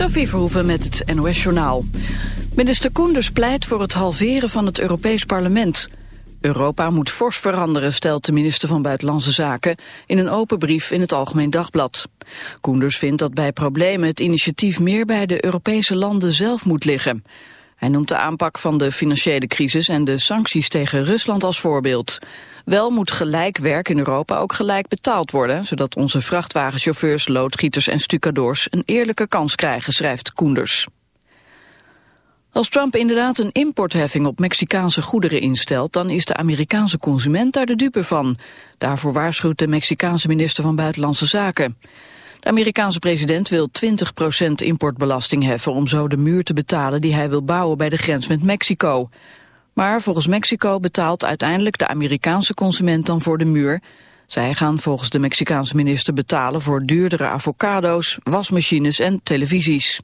Sophie Verhoeven met het NOS-journaal. Minister Koenders pleit voor het halveren van het Europees Parlement. Europa moet fors veranderen, stelt de minister van Buitenlandse Zaken... in een open brief in het Algemeen Dagblad. Koenders vindt dat bij problemen het initiatief meer bij de Europese landen zelf moet liggen. Hij noemt de aanpak van de financiële crisis en de sancties tegen Rusland als voorbeeld. Wel moet gelijk werk in Europa ook gelijk betaald worden... zodat onze vrachtwagenchauffeurs, loodgieters en stucadoors... een eerlijke kans krijgen, schrijft Koenders. Als Trump inderdaad een importheffing op Mexicaanse goederen instelt... dan is de Amerikaanse consument daar de dupe van. Daarvoor waarschuwt de Mexicaanse minister van Buitenlandse Zaken. De Amerikaanse president wil 20% importbelasting heffen... om zo de muur te betalen die hij wil bouwen bij de grens met Mexico. Maar volgens Mexico betaalt uiteindelijk de Amerikaanse consument dan voor de muur. Zij gaan volgens de Mexicaanse minister betalen voor duurdere avocado's, wasmachines en televisies.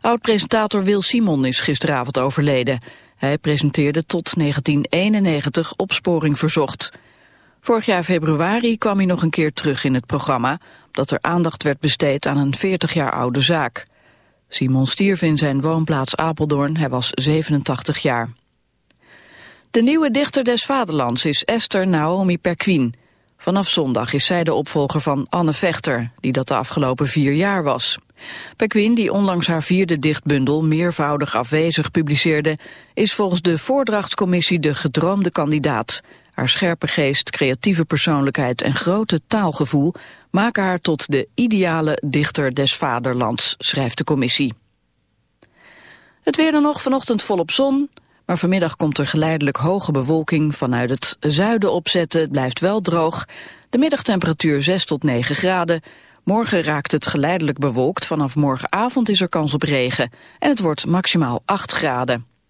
Oud-presentator Wil Simon is gisteravond overleden. Hij presenteerde tot 1991 Opsporing Verzocht. Vorig jaar februari kwam hij nog een keer terug in het programma... dat er aandacht werd besteed aan een 40 jaar oude zaak. Simon stierf in zijn woonplaats Apeldoorn, hij was 87 jaar. De nieuwe dichter des vaderlands is Esther Naomi Perquin. Vanaf zondag is zij de opvolger van Anne Vechter, die dat de afgelopen vier jaar was. Perquin, die onlangs haar vierde dichtbundel meervoudig afwezig publiceerde, is volgens de voordrachtscommissie de gedroomde kandidaat. Haar scherpe geest, creatieve persoonlijkheid en grote taalgevoel maken haar tot de ideale dichter des vaderlands, schrijft de commissie. Het weer dan nog vanochtend volop zon, maar vanmiddag komt er geleidelijk hoge bewolking vanuit het zuiden opzetten. Het blijft wel droog. De middagtemperatuur 6 tot 9 graden. Morgen raakt het geleidelijk bewolkt. Vanaf morgenavond is er kans op regen. En het wordt maximaal 8 graden.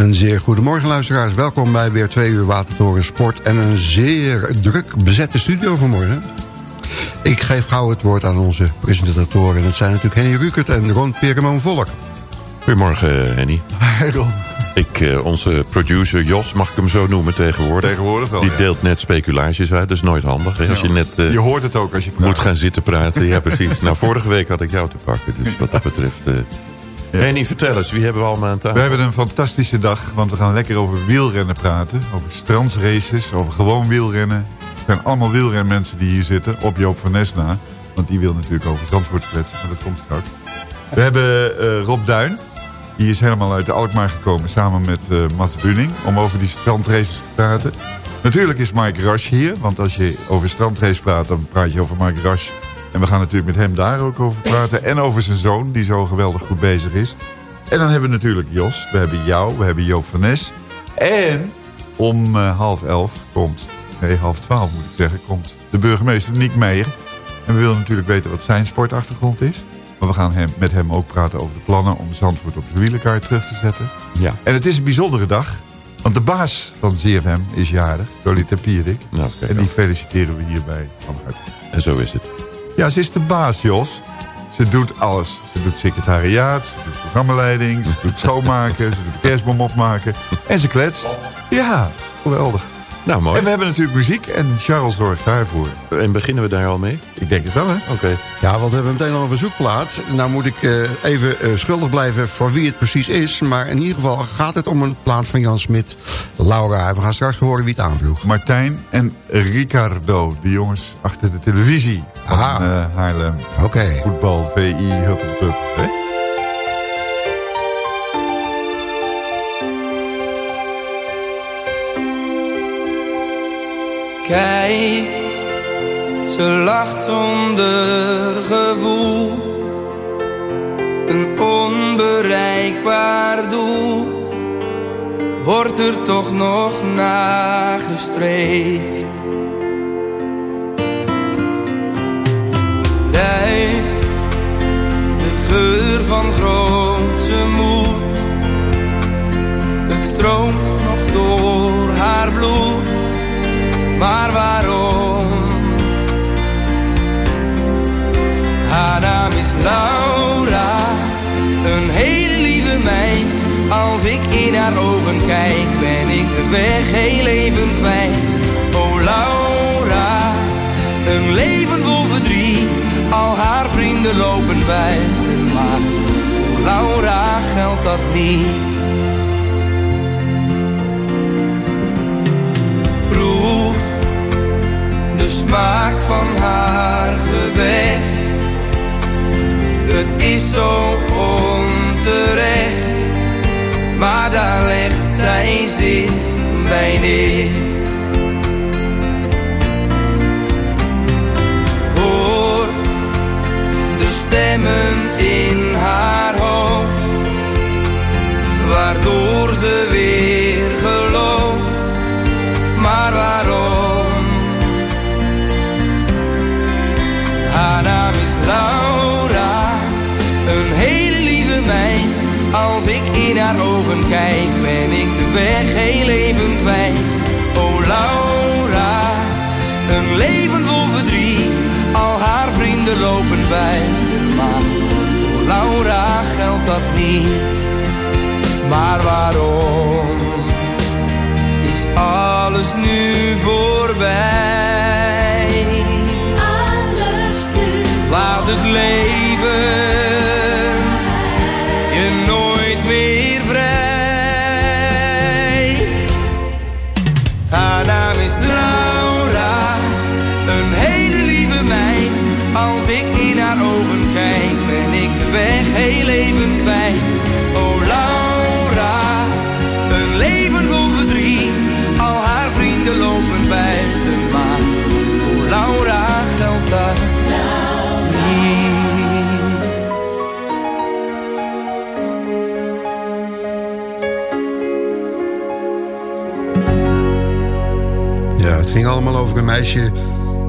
Een zeer goedemorgen luisteraars. Welkom bij weer twee uur Watertoren Sport... en een zeer druk bezette studio vanmorgen. Ik geef gauw het woord aan onze presentatoren. En dat zijn natuurlijk Henny Rukert en Ron Peremoon Volk. Goedemorgen, Henny. Hey Ron. Ik, uh, onze producer Jos, mag ik hem zo noemen tegenwoordig? Tegenwoordig wel, Die ja. deelt net speculaties uit, dat is nooit handig. Hè? Als je net uh, Je hoort het ook als je praat. moet gaan zitten praten. ja, precies. Nou, vorige week had ik jou te pakken, dus wat dat betreft... Uh, Ja. Henny, vertel eens, wie hebben we allemaal aan tafel? We hebben een fantastische dag, want we gaan lekker over wielrennen praten. Over strandsraces, over gewoon wielrennen. Het zijn allemaal wielrenmensen die hier zitten, op Joop van Nesna. Want die wil natuurlijk over Zandvoort kletsen, maar dat komt straks. We hebben eh, Rob Duin. Die is helemaal uit Alkmaar gekomen samen met uh, Mats Bunning... om over die strandraces te praten. Natuurlijk is Mike Rush hier. Want als je over strandrace praat, dan praat je over Mike Rush. En we gaan natuurlijk met hem daar ook over praten. En over zijn zoon, die zo geweldig goed bezig is. En dan hebben we natuurlijk Jos. We hebben jou, we hebben Joop van Nes. En om uh, half elf komt... Nee, half twaalf moet ik zeggen, komt de burgemeester Niek Meijer. En we willen natuurlijk weten wat zijn sportachtergrond is. Maar we gaan hem, met hem ook praten over de plannen om Zandvoort op de wielerkaart terug te zetten. Ja. En het is een bijzondere dag. Want de baas van ZFM is jarig, Dolly Tempierik. Nou, en die feliciteren we hierbij van harte. En zo is het. Ja, ze is de baas, Jos. Ze doet alles. Ze doet secretariaat, ze doet programmaleiding, ze doet schoonmaken, ze doet kerstboom opmaken. En ze kletst. Ja, geweldig. Nou, mooi. En we hebben natuurlijk muziek en Charles zorgt daarvoor. En beginnen we daar al mee? Ik denk het wel, hè? Oké. Ja, want we hebben meteen al een verzoekplaats. Nou moet ik uh, even uh, schuldig blijven voor wie het precies is. Maar in ieder geval gaat het om een plaat van Jan Smit. Laura, we gaan straks horen wie het aanvroeg. Martijn en Ricardo, de jongens achter de televisie van uh, Haarlem. Oké. Okay. Voetbal, VI, hup, hup, hè? Kijk, ze lacht zonder gevoel. Een onbereikbaar doel wordt er toch nog nagestreefd. Geur van grote moed. Het stroomt nog door haar bloed maar waarom? Haar naam is Laura, een hele lieve meid. Als ik in haar ogen kijk, ben ik de weg heel even kwijt. Oh Laura, een leven vol verdriet. Al haar vrienden lopen voor Laura geldt dat niet. smaak van haar gevecht. Het is zo onterecht, maar daar legt zij zich bij neer. De stemmen in weg heel even kwijt. Oh Laura, een leven vol verdriet. Al haar vrienden lopen buiten, maar voor Laura geldt dat niet. Maar waarom is alles nu voorbij? Allemaal over een meisje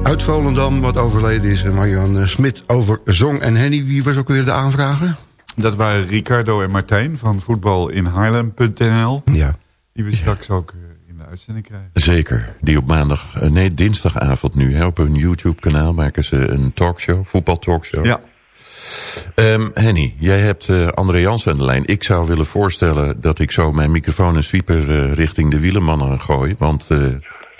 uit Volendam wat overleden is. En Marianne eh, Smit over zong. En Henny, wie was ook weer de aanvrager? Dat waren Ricardo en Martijn van voetbalinhaarlem.nl. Ja. Die we straks ook eh, in de uitzending krijgen. Zeker. Die op maandag, eh, nee dinsdagavond nu hè, op hun YouTube kanaal maken ze een talkshow, voetbaltalkshow. Ja. Um, Henny, jij hebt uh, André Jansen aan de lijn. Ik zou willen voorstellen dat ik zo mijn microfoon en sweeper uh, richting de wielermannen gooi. Want uh,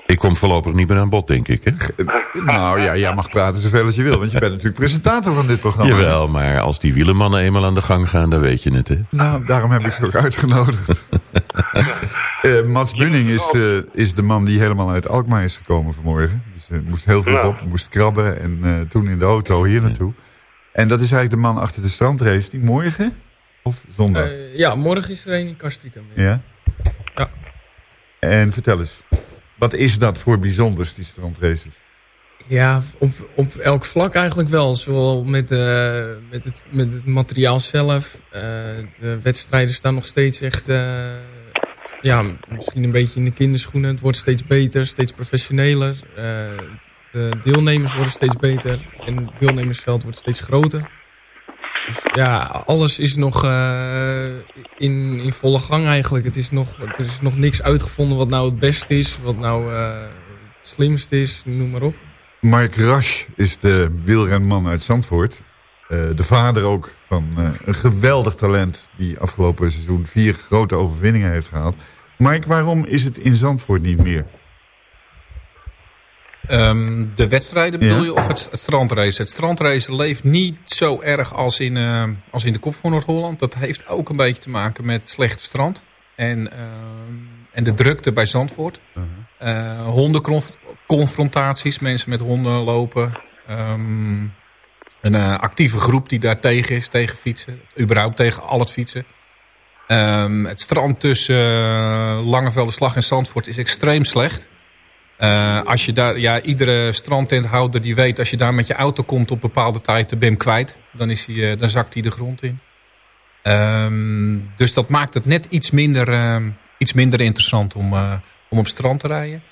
ik kom voorlopig niet meer aan bod, denk ik. Hè? nou ja, jij mag praten zoveel als je wil. Want je bent natuurlijk presentator van dit programma. Jawel, maar als die wielermannen eenmaal aan de gang gaan, dan weet je het. Hè? Nou, daarom heb ik ze ook uitgenodigd. uh, Mats Bunning is, uh, is de man die helemaal uit Alkmaar is gekomen vanmorgen. Dus uh, moest heel veel op, moest krabben en toen in de auto hier naartoe. En dat is eigenlijk de man achter de strandrace die morgen Of zondag? Eh, ja, morgen is er een in Castricum. ja? Ja. En vertel eens, wat is dat voor bijzonders, die strandraces? Ja, op, op elk vlak eigenlijk wel. Zowel met, eh, met, het, met het materiaal zelf. Eh, de wedstrijden staan nog steeds echt... eh, ja, misschien een beetje in de kinderschoenen. Het wordt steeds beter, steeds professioneler. De deelnemers worden steeds beter. En het deelnemersveld wordt steeds groter. Ja, alles is nog eh, in, in volle gang eigenlijk. Het is nog, er is nog niks uitgevonden wat nou het beste is. Wat nou eh, het slimste is, noem maar op. Mark Rasch is de wielrenman uit Zandvoort. Eh, de vader ook van een geweldig talent... die afgelopen seizoen vier grote overwinningen heeft gehaald. Mike, waarom is het in Zandvoort niet meer? Ehm, de wedstrijden bedoel Ja. je of het, het strandrace? Het strandrace leeft niet zo erg als in, eh, als in de kop van Noord-Holland. Dat heeft ook een beetje te maken met slechte strand. En, ehm, en de drukte bij Zandvoort. Eh, hondenconfrontaties, mensen met honden lopen. Ehm, een eh, actieve groep die daar tegen is, tegen fietsen. Überhaupt tegen al het fietsen. Het strand tussen uh, Langevelde Slag en Zandvoort is extreem slecht. Uh, als je daar, ja, iedere strandtenthouder die weet, als je daar met je auto komt op bepaalde tijd, je hem kwijt. Dan, is hij, uh, dan zakt hij de grond in. Um, dus dat maakt het net iets minder, uh, iets minder interessant om, uh, om op strand te rijden.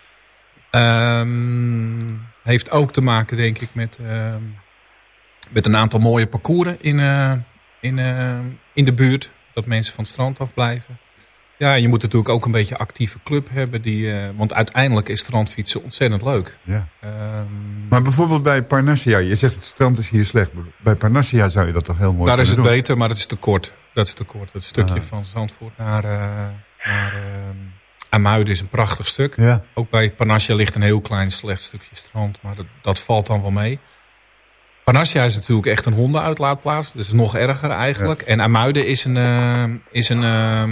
Um, heeft ook te maken, denk ik, met, met een aantal mooie parcours in, in, in de buurt. Dat mensen van het strand afblijven. Ja, je moet natuurlijk ook een beetje actieve club hebben. Die, uh, want uiteindelijk is strandfietsen ontzettend leuk. Ja. Um, maar bijvoorbeeld bij Parnassia. Je zegt het strand is hier slecht. Bij Parnassia zou je dat toch heel mooi Daar is het doen. beter, maar het is te kort. Dat is te kort. Het stukje ah. van Zandvoort naar, uh, naar uh, Amuiden is een prachtig stuk. Ja. Ook bij Parnassia ligt een heel klein slecht stukje strand. Maar dat, dat valt dan wel mee. Parnassia is natuurlijk echt een hondenuitlaatplaats. Dus nog erger eigenlijk. Ja. En Amuiden is, een, uh, is een, uh,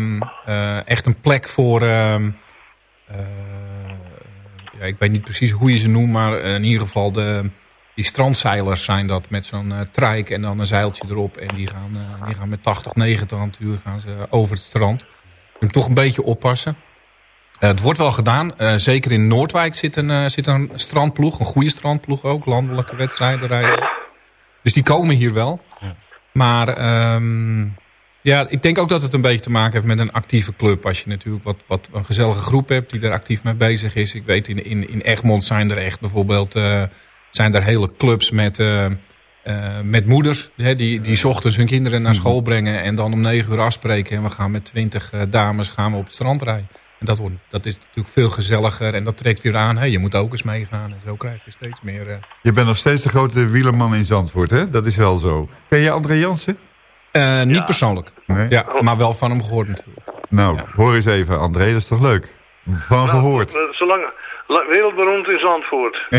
uh, echt een plek voor... ja, ik weet niet precies hoe je ze noemt. Maar in ieder geval de, die strandzeilers zijn dat. Met zo'n trijk en dan een zeiltje erop. En die gaan, die gaan met 80, 90 aan het uur gaan ze over het strand. Je moet toch een beetje oppassen. het wordt wel gedaan. zeker in Noordwijk zit een, zit een strandploeg. Een goede strandploeg ook. Landelijke wedstrijden rijden. Dus die komen hier wel. Ja. Maar um, ja, ik denk ook dat het een beetje te maken heeft met een actieve club. Als je natuurlijk wat, wat een gezellige groep hebt die er actief mee bezig is. Ik weet in, in, in Egmond zijn er echt bijvoorbeeld uh, zijn er hele clubs met, uh, uh, met moeders. Hè, die, die ochtends hun kinderen naar school brengen en dan om negen uur afspreken. En we gaan met twintig dames gaan we op het strand rijden. En dat, wordt, dat is natuurlijk veel gezelliger en dat trekt weer aan. Hey, je moet ook eens meegaan en zo krijg je steeds meer... Uh... Je bent nog steeds de grote wielerman in Zandvoort, hè? Dat is wel zo. Ken je André Jansen? Uh, niet ja. persoonlijk, nee? ja, maar wel van hem gehoord natuurlijk. Nou, ja. hoor eens even, André, dat is toch leuk? Van nou, gehoord. Zolang, wereldberoemd in Zandvoort.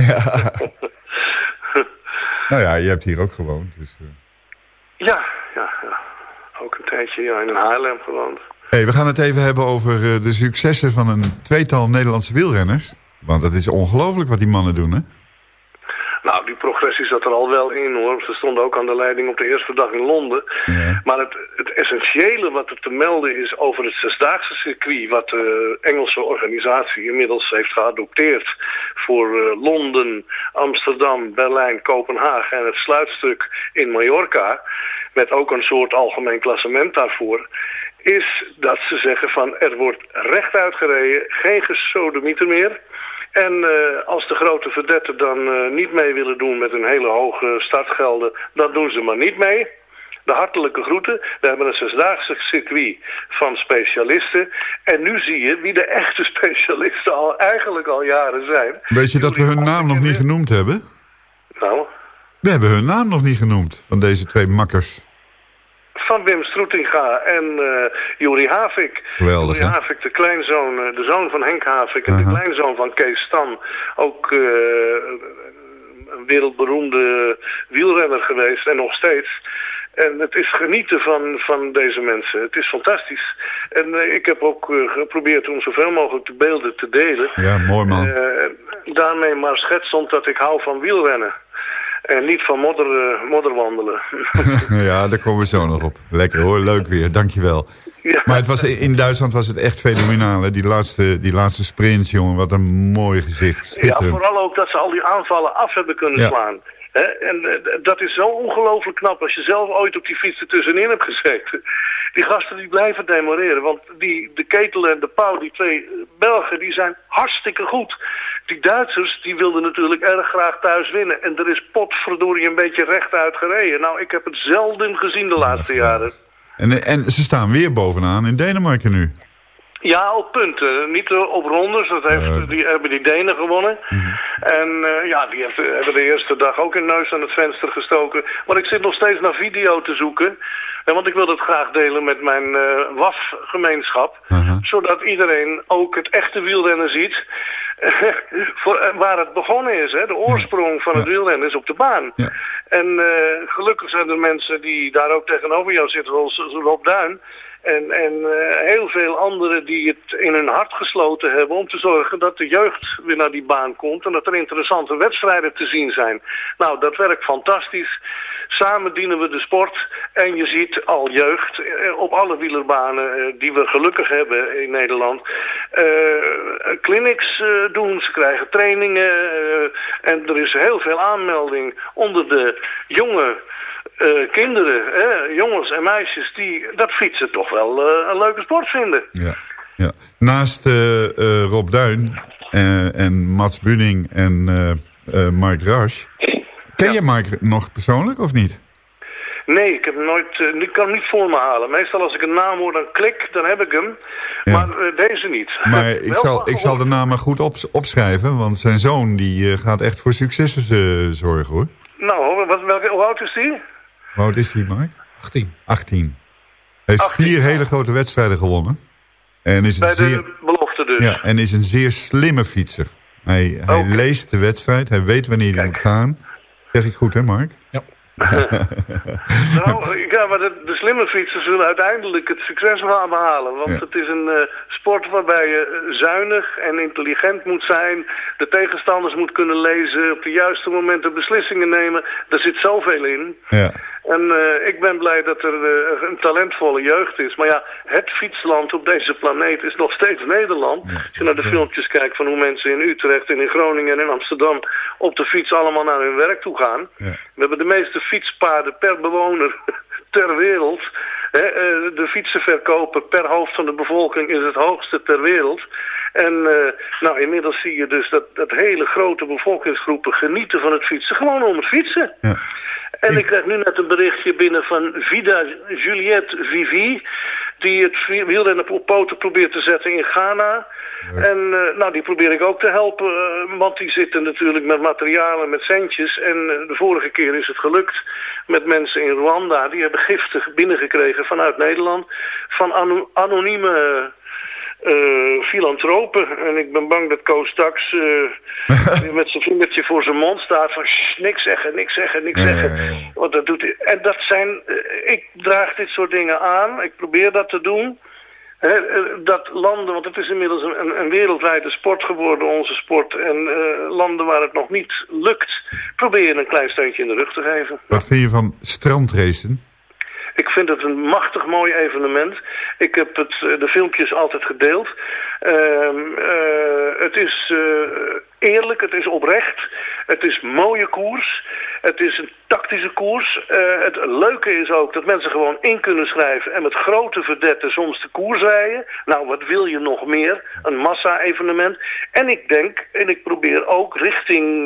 Ja. nou ja, je hebt hier ook gewoond. Dus, uh... ja, ja, ja, ook een tijdje ja, in Haarlem gewoond. Hey, we gaan het even hebben over uh, de successen van een tweetal Nederlandse wielrenners. Want dat is ongelooflijk wat die mannen doen, hè? Nou, die progressie zat er al wel in, hoor. Ze stonden ook aan de leiding op de eerste dag in Londen. Ja. Maar het, het essentiële wat er te melden is over het zesdaagse circuit... wat de Engelse organisatie inmiddels heeft geadopteerd... voor uh, Londen, Amsterdam, Berlijn, Kopenhagen en het sluitstuk in Mallorca... met ook een soort algemeen klassement daarvoor is dat ze zeggen van er wordt rechtuit gereden, geen gesodemieter meer. En uh, als de grote verdetten dan uh, niet mee willen doen met een hele hoge startgelden, dan doen ze maar niet mee. De hartelijke groeten. We hebben een zesdaagse circuit van specialisten. En nu zie je wie de echte specialisten al eigenlijk al jaren zijn. Weet je dat we hun naam nog niet genoemd hebben? Nou? We hebben hun naam nog niet genoemd, van deze twee makkers van Wim Stroetinga en uh, Juri Havik. Geweldig, Juri Havik, de kleinzoon, uh, de zoon van Henk Havik en uh -huh. de kleinzoon van Kees Stam. Ook uh, een wereldberoemde wielrenner geweest en nog steeds. En het is genieten van, van deze mensen. Het is fantastisch. En uh, ik heb ook uh, geprobeerd om zoveel mogelijk de beelden te delen. Ja, mooi man. Uh, daarmee maar schetsend dat ik hou van wielrennen. En niet van modder, modder wandelen. ja, daar komen we zo nog op. Lekker hoor, leuk weer, dankjewel. Ja. Maar het was, in Duitsland was het echt fenomenaal, hè? Die, laatste, die laatste sprint, jongen. Wat een mooi gezicht. Ja, vooral ook dat ze al die aanvallen af hebben kunnen slaan. en uh, dat is zo ongelooflijk knap als je zelf ooit op die fiets ertussenin hebt gezeten. Die gasten die blijven demoreren, want die, de Ketel en de Pauw, die twee Belgen, die zijn hartstikke goed die Duitsers die wilden natuurlijk erg graag thuis winnen. En er is potverdorie een beetje rechtuit gereden. Nou, ik heb het zelden gezien de laatste jaren. En, en ze staan weer bovenaan in Denemarken nu. Ja, op punten. Niet eh, op rondes. Dat heeft, die, hebben die Denen gewonnen. Mhm. En uh, ja, die hebben de eerste dag ook een neus aan het venster gestoken. Maar ik zit nog steeds naar video te zoeken. Want ik wil dat graag delen met mijn uh, WAF-gemeenschap. Zodat iedereen ook het echte wielrennen ziet. voor, eh, waar het begonnen is. Hè? De oorsprong van het wielrennen is op de baan. Ja. En uh, gelukkig zijn er mensen die daar ook tegenover jou zitten, zoals Rob Duin. En, en uh, heel veel anderen die het in hun hart gesloten hebben om te zorgen dat de jeugd weer naar die baan komt. En dat er interessante wedstrijden te zien zijn. Nou, dat werkt fantastisch. Samen dienen we de sport. En je ziet al jeugd eh, op alle wielerbanen eh, die we gelukkig hebben in Nederland. Uh, clinics doen, ze krijgen trainingen. en er is heel veel aanmelding onder de jonge kinderen, jongens en meisjes, die dat fietsen toch wel een leuke sport vinden. Ja, ja. Naast Rob Duin en Mats Bunning en Mark Rasch Ken je Mike nog persoonlijk of niet? Nee, ik heb nooit, uh, ik kan hem niet voor me halen. Meestal als ik een naam hoor, dan klik, dan heb ik hem. Maar uh, deze niet. Maar ik, zal, ik zal de naam maar goed op, opschrijven, want zijn zoon die uh, gaat echt voor successen zorgen hoor. Nou, wat, welke, hoe oud is hij? Hoe oud is hij, Mike? 18. 18. Hij heeft 18, vier hele grote wedstrijden gewonnen. En is Bij een zeer, de belofte dus. Ja, en is een zeer slimme fietser. Hij, hij okay. leest de wedstrijd, hij weet wanneer hij moet gaan. Zeg ik goed, hè Mark? Ja. nou, ja, maar de, de, slimme fietsers zullen uiteindelijk het succes gaan behalen. Want het is een uh, sport waarbij je zuinig en intelligent moet zijn. De tegenstanders moet kunnen lezen. Op de juiste momenten beslissingen nemen. Er zit zoveel in. Ja. En uh, ik ben blij dat er uh, een talentvolle jeugd is. Maar ja, het fietsland op deze planeet is nog steeds Nederland. Als je naar de filmpjes kijkt van hoe mensen in Utrecht en in Groningen en in Amsterdam op de fiets allemaal naar hun werk toe gaan. Ja. We hebben de meeste fietspaden per bewoner ter wereld. He, uh, de fietsenverkopen per hoofd van de bevolking is het hoogste ter wereld. En uh, nou, inmiddels zie je dus dat, dat hele grote bevolkingsgroepen genieten van het fietsen. Gewoon om het fietsen. Ja. En ik... ik krijg nu net een berichtje binnen van Vida Juliette Vivi. Die het wielrennen op poten probeert te zetten in Ghana. Ja. En uh, nou, die probeer ik ook te helpen. Uh, want die zitten natuurlijk met materialen, met centjes. En uh, de vorige keer is het gelukt met mensen in Rwanda. Die hebben giftig binnengekregen vanuit Nederland. Van ano anonieme uh, filantropen. En ik ben bang dat Koos straks uh, met zijn vingertje voor zijn mond staat van niks zeggen, niks zeggen, niks zeggen. Want dat doet hij. En dat zijn, uh, ik draag dit soort dingen aan, ik probeer dat te doen. He, dat landen, want het is inmiddels een, een wereldwijde sport geworden, onze sport. En landen waar het nog niet lukt, probeer je een klein steuntje in de rug te geven. Wat vind je van strandracen? Ik vind het een machtig mooi evenement. Ik heb het, de filmpjes altijd gedeeld. Uh, uh, het is uh, eerlijk, het is oprecht. Het is mooie koers. Het is een tactische koers. het leuke is ook dat mensen gewoon in kunnen schrijven... en met grote verdetten soms de koers rijden. Nou, wat wil je nog meer? Een massa-evenement. En ik denk, en ik probeer ook richting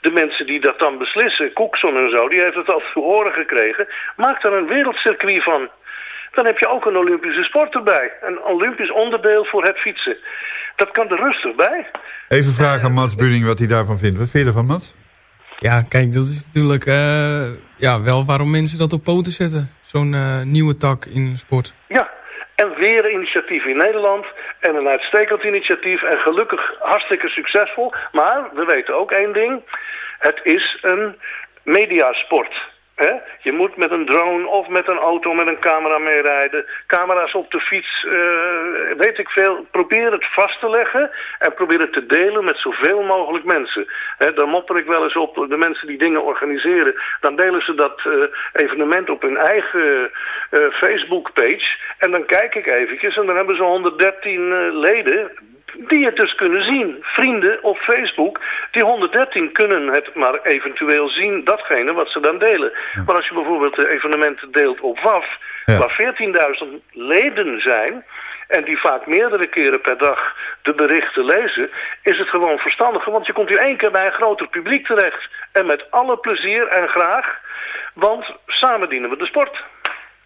de mensen die dat dan beslissen... Koekson en zo, die heeft het al te horen gekregen... maak er een wereldcircuit van dan heb je ook een Olympische sport erbij. Een Olympisch onderdeel voor het fietsen. Dat kan er rustig bij. Even vragen aan Mats Budding wat hij daarvan vindt. Wat vind je ervan, Mats? Ja, kijk, dat is natuurlijk uh, ja, wel waarom mensen dat op poten zetten. Zo'n uh, nieuwe tak in sport. Ja, en weer een initiatief in Nederland. En een uitstekend initiatief. En gelukkig hartstikke succesvol. Maar we weten ook één ding. Het is een mediasport. Hè? Je moet met een drone of met een auto met een camera meerijden. Camera's op de fiets, eh, weet ik veel. Probeer het vast te leggen en probeer het te delen met zoveel mogelijk mensen. Dan mopper ik wel eens op de mensen die dingen organiseren. Dan delen ze dat eh, evenement op hun eigen uh, Facebook-page. En dan kijk ik eventjes en dan hebben ze 113 leden die het dus kunnen zien. Vrienden op Facebook, die 113 kunnen het maar eventueel zien, datgene wat ze dan delen. Maar als je bijvoorbeeld de evenementen deelt op WAF, waar 14.000 leden zijn... en die vaak meerdere keren per dag de berichten lezen... is het gewoon verstandiger, want je komt hier één keer bij een groter publiek terecht. En met alle plezier en graag, want samen dienen we de sport.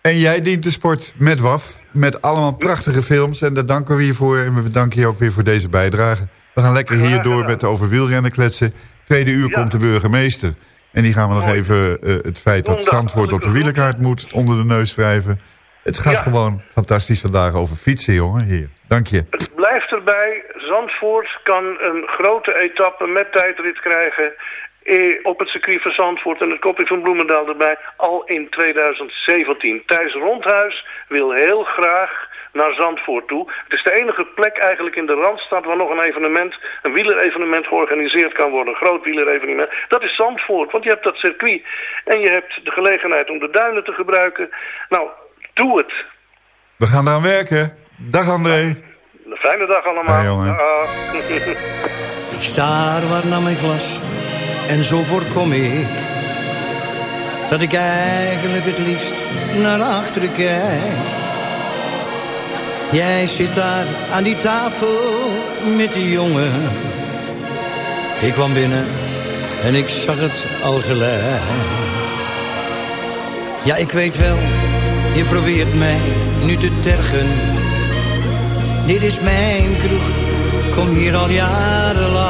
En jij dient de sport met WAF, met allemaal prachtige films. En daar danken we je voor. En we bedanken je ook weer voor deze bijdrage. We gaan lekker hier door met over wielrennen kletsen. Tweede uur komt de burgemeester. En die gaan we nog even uh, het feit dat Zandvoort op de wielerkaart moet onder de neus wrijven. Het gaat gewoon fantastisch vandaag over fietsen, jongen. Hier, dank je. Het blijft erbij. Zandvoort kan een grote etappe met tijdrit krijgen eh, op het circuit van Zandvoort en het kopje van Bloemendaal erbij al in 2017. Thijs Rondhuis wil heel graag naar Zandvoort toe. Het is de enige plek eigenlijk in de Randstad waar nog een evenement, een wielerevenement georganiseerd kan worden. Een groot wielerevenement. Dat is Zandvoort, want je hebt dat circuit en je hebt de gelegenheid om de duinen te gebruiken. Nou, doe het. We gaan eraan werken. Dag André. Een fijne dag allemaal. jongen. Ik sta waar naar mijn glas en zo voorkom ik dat ik eigenlijk het liefst naar achteren kijk. Jij zit daar aan die tafel met die jongen. Ik kwam binnen en ik zag het al gelijk. Ja, ik weet wel, je probeert mij nu te tergen. Dit is mijn kroeg, kom hier al jarenlang.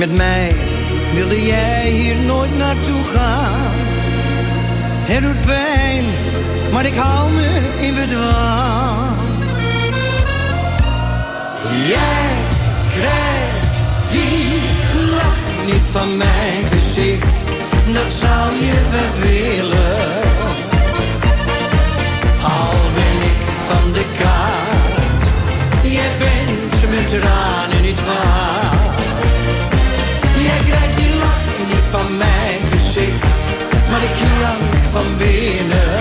Met mij wilde jij hier nooit naartoe gaan. Het doet pijn, maar ik hou me in bedwang. Jij krijgt die lach niet van mijn gezicht. Dat zou je wel willen. Al ben ik van de kaart. Jij bent met tranen niet waard. Niet van mijn gezicht, maar ik jank van binnen.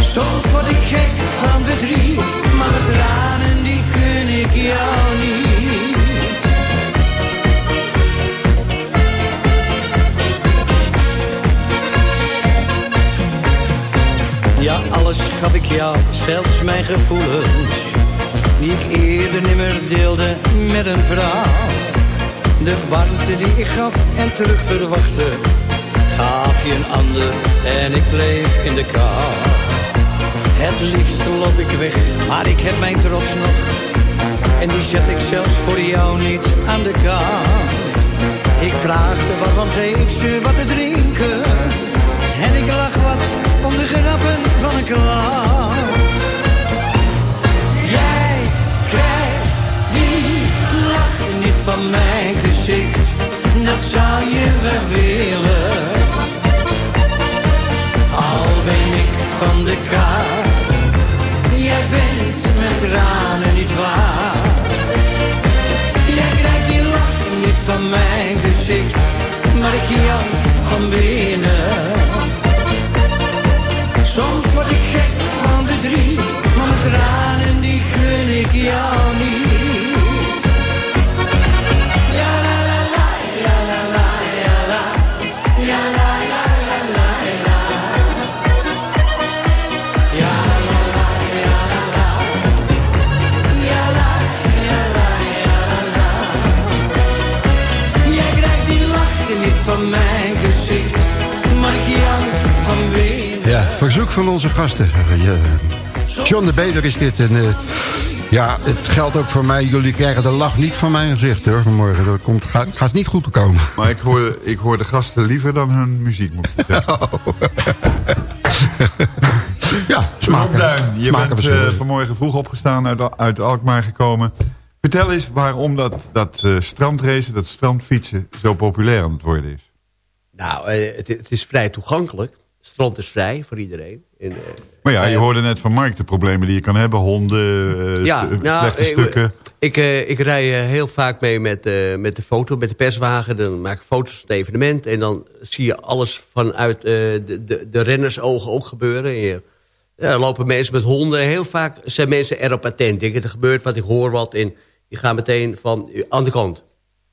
Soms word ik gek van verdriet, maar met tranen die gun ik jou niet. Ja, alles gaf ik jou, zelfs mijn gevoelens, die ik eerder nimmer deelde met een vrouw. De warmte die ik gaf en terug verwachtte, gaf je een ander en ik bleef in de kou. Het liefst loop ik weg, maar ik heb mijn trots nog. En die zet ik zelfs voor jou niet aan de kant. Ik vraagde waarom geef ze wat te drinken. En ik lach wat om de grappen van een klant. Jij krijgt die lach niet van mijn Dat zou je wel willen. Al ben ik van de kaart. Jij bent met tranen niet waard. Jij krijgt die lach niet van mijn gezicht. Maar ik jank van binnen. Soms word ik gek van verdriet, maar mijn tranen die gun ik jou niet. Ja ja. Ja ja ja. Jij krijgt die lach niet van mijn gezicht, jank van binnen. Ja, verzoek van onze gasten. John de Beder is dit. En, uh, ja, het geldt ook voor mij. Jullie krijgen de lach niet van mijn gezicht hoor, vanmorgen. Dat komt, gaat, gaat niet goed komen. Maar ik hoor, ik hoor de gasten liever dan hun muziek, moet ik zeggen. Oh. ja, smaken. Duin, je smaken bent uh, vanmorgen vroeg opgestaan, uit, uit Alkmaar gekomen. Vertel eens waarom dat, dat uh, strandracen, dat strandfietsen zo populair aan het worden is. Nou, eh, het, het is vrij toegankelijk. Strand is vrij voor iedereen. En, eh, Maar ja, je eh, hoorde net van Mark de problemen die je kan hebben. Honden, eh, Ja, nou, slechte ik- stukken. Ik, eh, ik rij heel vaak mee met, met de foto, met de perswagen. Dan maak ik foto's van het evenement. En dan zie je alles vanuit de, de, de rennersogen ook gebeuren. En je, ja, lopen mensen met honden. Heel vaak zijn mensen erop attent. Denken, er gebeurt wat, ik hoor wat. En die gaan meteen van aan de kant.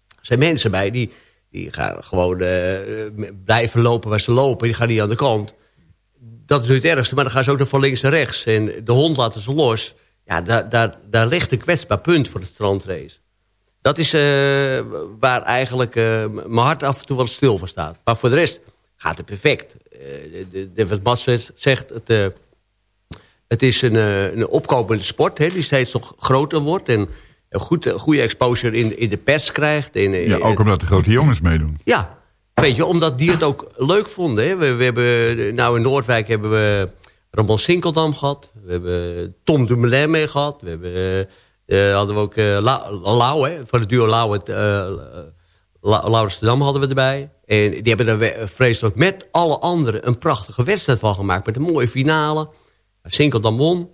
Er zijn mensen bij die, die gaan gewoon eh, blijven lopen waar ze lopen. Die gaan niet aan de kant. Dat is nu het ergste. Maar dan gaan ze ook nog van links naar rechts. En de hond laten ze los. Ja, daar, daar, daar ligt een kwetsbaar punt voor de strandrace. Dat is eh, waar eigenlijk eh, mijn hart af en toe wel stil voor staat. Maar voor de rest gaat het perfect. Eh, wat Bas zegt, het, eh, het is een, eh, een opkomende sport... Hè, die steeds nog groter wordt... en een goed, een goede exposure in, in de pers krijgt. Eh, Ja, ook omdat de grote jongens meedoen. ja, weet je, omdat die het ook leuk vonden. Hè. We, we hebben, nou in Noordwijk hebben we Ramon Sinkeldam gehad. We hebben Tom Dumoulin mee gehad. We hebben, eh, hadden we ook eh La- Lau, hè, van het duo Lau het, eh La- Laurens de Dam hadden we erbij. En die hebben er vreselijk met alle anderen een prachtige wedstrijd van gemaakt. Met een mooie finale. Sinkeldam won.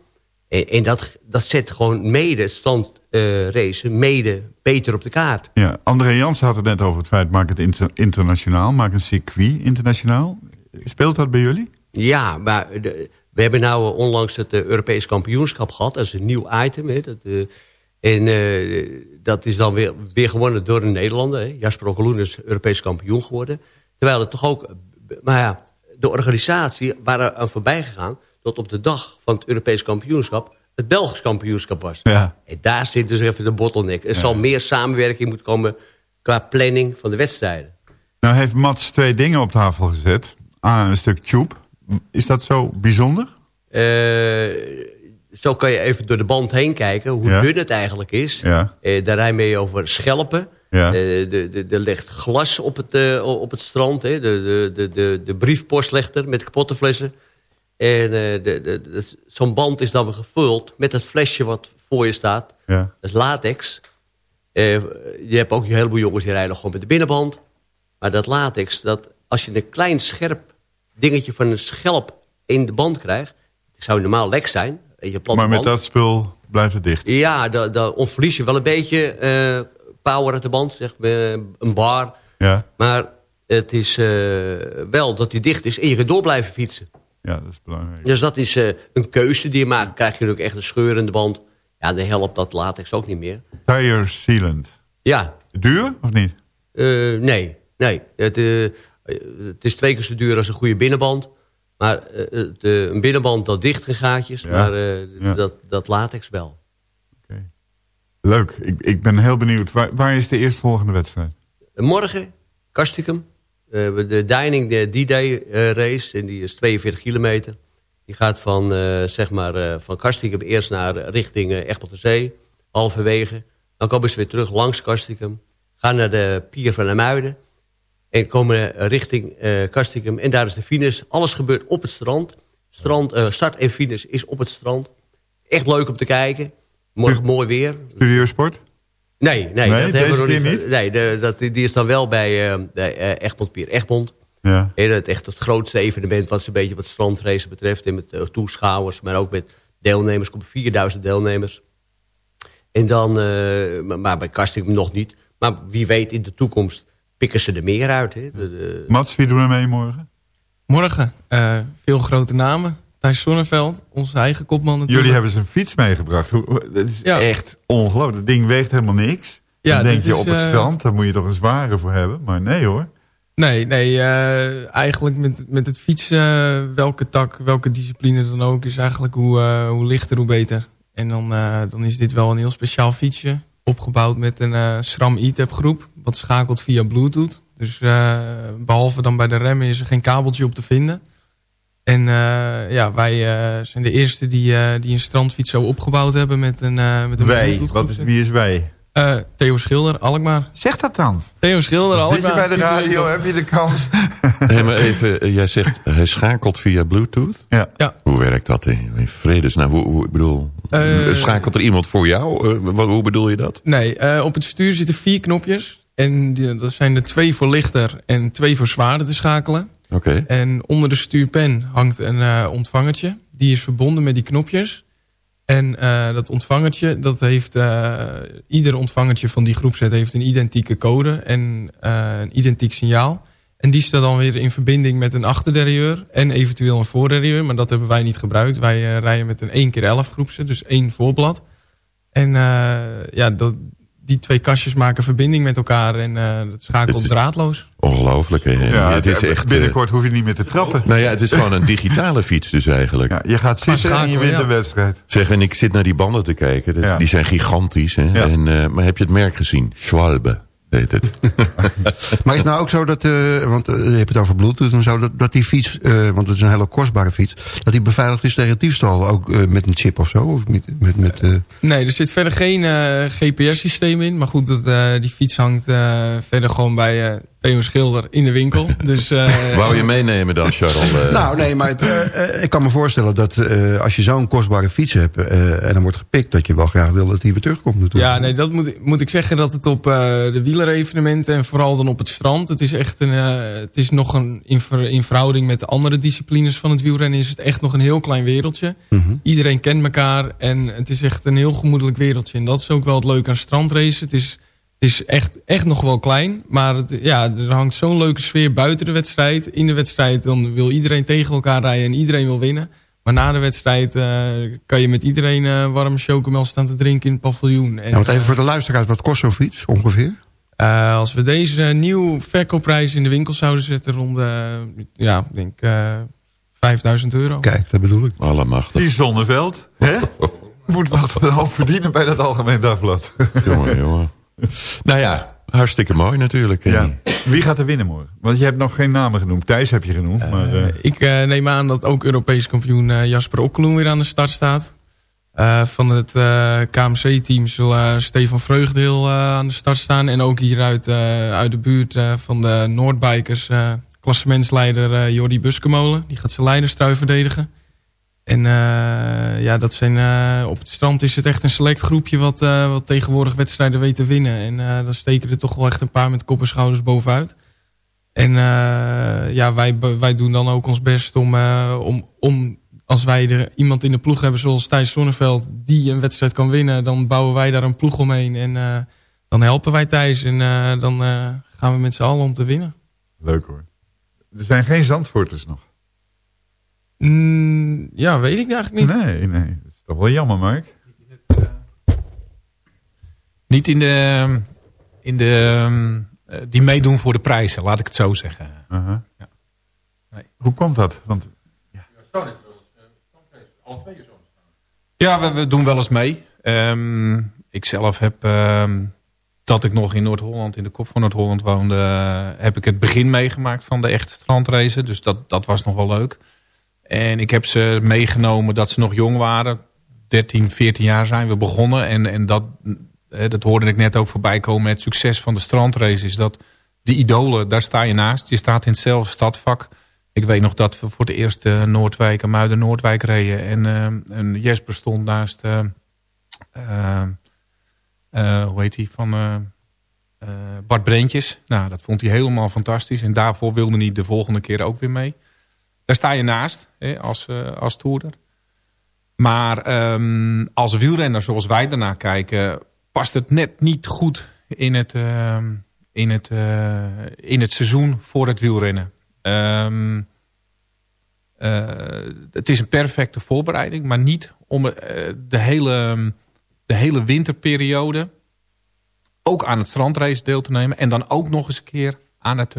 En, en dat, dat zet gewoon mede het standracen mede beter op de kaart. Ja, André Jansen had het net over het feit... maak het inter- internationaal, maak een circuit internationaal. Speelt dat bij jullie? Ja, maar de- we hebben nou eh, onlangs het eh, Europees kampioenschap gehad. Dat is een nieuw item. Hè, dat, eh, en eh, dat is dan weer, weer gewonnen door een Nederlander. Hè. Jasper Okkeloen is Europees kampioen geworden. Terwijl het toch ook... Maar ja, de organisatie waren aan voorbij gegaan... dat op de dag van het Europees kampioenschap... het Belgisch kampioenschap was. Ja. En daar zit dus even de bottleneck. Er zal meer samenwerking moeten komen... qua planning van de wedstrijden. Nou heeft Mats twee dingen op tafel gezet. A, een stuk tube. Is dat zo bijzonder? Eh, zo kan je even door de band heen kijken hoe Ja. dun het eigenlijk is. Ja. Eh, daar rij je over schelpen. Ja. Eh, de- de- Er ligt glas op het, op het strand. Hè. De, de, de, de, briefpost ligt er met kapotte flessen. En eh, zo'n band is dan weer gevuld met het flesje wat voor je staat. Ja. Dat is latex. Eh, je hebt ook een heleboel jongens die rijden gewoon met de binnenband. Maar dat latex, dat, als je een klein scherp dingetje van een schelp in de band krijgt... het zou normaal lek zijn. Je, Maar met band. dat spul blijft het dicht. Ja, dan, dan onverlies je wel een beetje eh, power uit de band. Zeg, een bar. Ja, Maar het is wel dat die dicht is en je kan door blijven fietsen. Ja dat is belangrijk. Dus dat is eh, een keuze die je maakt. Krijg je ook echt een scheur in de band. Ja, dan helpt dat latex ook niet meer. Tire sealant. Ja, Duur of niet? eh, nee. nee. Het, eh, het is twee keer zo duur als een goede binnenband. Maar het, een binnenband dat dicht in gaatjes. Ja. Maar Ja. dat, dat latex wel. Leuk. Ik, ik ben heel benieuwd. Waar, waar is de eerstvolgende wedstrijd? Morgen, Kastikum. Hebben de Dining de D-Day eh, race. En die is 42 kilometer. Die gaat van, eh, zeg maar, van eerst naar richting uh, Zee. Halverwege. Dan komen ze weer terug langs Kastikum. Gaan naar de pier van Amuiden. En komen richting Kastikum. En daar is de finish. Alles gebeurt op het strand. strand start en finish is op het strand. Echt leuk om te kijken. Morgen mooi weer. Studiosport? Nee, nee, Nee, dat hebben we nog niet. niet? Nee, de, dat, die is dan wel bij, eh bij eh, Egmond Pier Egmond. Ja. En het echt het grootste evenement wat ze een beetje wat strandrace betreft. En met eh, toeschouwers, maar ook met deelnemers. Er komen 4000 deelnemers. En dan, eh, maar, maar bij Kasting nog niet. Maar wie weet in de toekomst pikken ze er meer uit. Hè? De, de- Mats, wie doen er mee morgen? Morgen eh, veel grote namen. Thijs Sonneveld, onze eigen kopman natuurlijk. Jullie hebben zijn fiets meegebracht. Dat is Ja. echt ongelooflijk. Dat ding weegt helemaal niks. Ja, dan denk je is, op het eh, strand, daar moet je toch een zware voor hebben. Maar nee hoor. Nee, nee eh, eigenlijk met, met het fietsen, eh, welke tak, welke discipline dan ook, is eigenlijk hoe, hoe lichter, hoe beter. En dan, dan is dit wel een heel speciaal fietsje, opgebouwd met een SRAM e-tap groep, wat schakelt via bluetooth. Dus eh, behalve dan bij de remmen is er geen kabeltje op te vinden. En eh, ja, wij eh, zijn de eerste die, eh, die een strandfiets zo opgebouwd hebben met een, eh met een Wij, Bluetooth wat is, wie is wij? Eh, Theo Schilder, Alkmaar. Zeg dat dan. Theo Schilder, Zit je Alkmaar. bij de radio, heb je de kans. Hey, maar even, jij zegt hij schakelt via Bluetooth. Ja. Ja. Hoe werkt dat in, in vredesnaam? Hoe, hoe, ik bedoel, Eh, schakelt er iemand voor jou? Eh, wat, hoe bedoel je dat? Nee, eh, op het stuur zitten vier knopjes. En die, dat zijn er twee voor lichter en twee voor zwaarder te schakelen. Oké. En onder de stuurpen hangt een uh, ontvangertje. Die is verbonden met die knopjes. En uh, dat ontvangertje, dat heeft, uh, ieder ontvangertje van die groepset heeft een identieke code en een identiek signaal. En die staat dan weer in verbinding met een achterderieur en eventueel een voorderieur. Maar dat hebben wij niet gebruikt. Wij rijden met een 1 keer 11 groepset, dus één voorblad. En ja, dat, die twee kastjes maken verbinding met elkaar en uh, dat schakelt is draadloos. Ongelooflijk. Hè? Ja, het is echt, binnenkort hoef je niet meer te trappen. Nou ja, het is gewoon een digitale fiets dus eigenlijk. Ja, je gaat zitten en je wint de wedstrijd. Zeg, en ik zit naar die banden te kijken. Dat, ja. Die zijn gigantisch. Hè? En, uh, maar heb je het merk gezien? Schwalbe heet het. maar is het nou ook zo dat, uh, want uh, je hebt het over bluetooth en zo, dat, dat die fiets, uh, want het is een hele kostbare fiets, dat die beveiligd is tegen diefstal, ook met een chip of zo? Of met, met, met, Nee, er zit verder geen GPS-systeem in, maar goed, dat, die fiets hangt verder gewoon bij Theo Schilder in de winkel. Dus, uh, Wou je meenemen dan, Charles? nou, nee, maar uh, ik kan me voorstellen dat uh, als je zo'n kostbare fiets hebt... en dan wordt gepikt, dat je wel graag wil dat hij weer terugkomt natuurlijk. Ja, nee, dat moet, moet ik zeggen dat het op de wielerevenementen... en vooral dan op het strand... het is echt een, het is nog een, in, ver, in verhouding met de andere disciplines van het wielrennen... is het echt nog een heel klein wereldje. Mm -hmm. Iedereen kent elkaar en het is echt een heel gemoedelijk wereldje. En dat is ook wel het leuke aan strandracen. Het is het is echt, echt nog wel klein. Maar het, ja, er hangt zo'n leuke sfeer buiten de wedstrijd. In de wedstrijd dan wil iedereen tegen elkaar rijden en iedereen wil winnen. Maar na de wedstrijd uh, kan je met iedereen uh, warme chocomel staan te drinken in het paviljoen. En, ja, want even voor de luisteraars, wat kost zo'n fiets ongeveer? Uh, als we deze nieuw verkoopprijs in de winkel zouden zetten rond de, ja, ik denk 5000 euro. Kijk, dat bedoel ik. Allemachtig. Die Zonneveld, hè? Moet wat een hoop verdienen bij dat Algemeen Dagblad. jongen, jongen. Nou ja, hartstikke mooi natuurlijk. Ja. Wie gaat er winnen morgen? Want je hebt nog geen namen genoemd. Thijs heb je genoemd. Uh, maar, uh... Ik uh, neem aan dat ook Europees kampioen Jasper Okkeloen weer aan de start staat. van het KMC-team zal Stefan Vreugdeel aan de start staan. En ook hier uit, uit de buurt van de Noordbikers... klassementsleider Jordi Buskemolen. Die gaat zijn leiderstrui verdedigen. En uh, ja, dat zijn, uh, op het strand is het echt een select groepje wat, uh, wat tegenwoordig wedstrijden weet te winnen. En dan steken er toch wel echt een paar met kop en schouders bovenuit. En ja, wij, wij doen dan ook ons best om, om, om als wij er iemand in de ploeg hebben zoals Thijs Zonneveld die een wedstrijd kan winnen, dan bouwen wij daar een ploeg omheen. En dan helpen wij Thijs en dan gaan we met z'n allen om te winnen. Leuk hoor. Er zijn geen Zandvoorters nog. Mm, ja, weet ik eigenlijk niet. Nee, nee. Dat is toch wel jammer, Mark. Niet in de... In de die meedoen voor de prijzen, laat ik het zo zeggen. Uh -huh. ja. nee. Hoe komt dat? Want, ja. Alle twee zo. Ja, we, we, doen wel eens mee. Um, ik zelf heb... Um, dat ik nog in Noord-Holland, in de kop van Noord-Holland woonde... heb ik het begin meegemaakt van de echte strandrace. Dus dat, dat was nog wel leuk. En ik heb ze meegenomen dat ze nog jong waren. 13, 14 jaar zijn we begonnen. En, en dat, dat hoorde ik net ook voorbij komen. Het succes van de strandrace is dat de idolen, daar sta je naast. Je staat in hetzelfde stadvak. Ik weet nog dat we voor de eerste Noordwijk en Muiden-Noordwijk reden. En, uh, Jesper stond naast... Uh, hoe heet hij? Van... Bart Brentjes. Nou, dat vond hij helemaal fantastisch. En daarvoor wilde hij de volgende keer ook weer mee. Daar sta je naast hè, als, uh, als toerder. Maar um, als wielrenner zoals wij daarnaar kijken... past het net niet goed in het, uh, in het, uh, in het seizoen voor het wielrennen. Um, het is een perfecte voorbereiding. Maar niet om de, hele, de hele winterperiode... ook aan het strandrace deel te nemen. En dan ook nog eens een keer aan het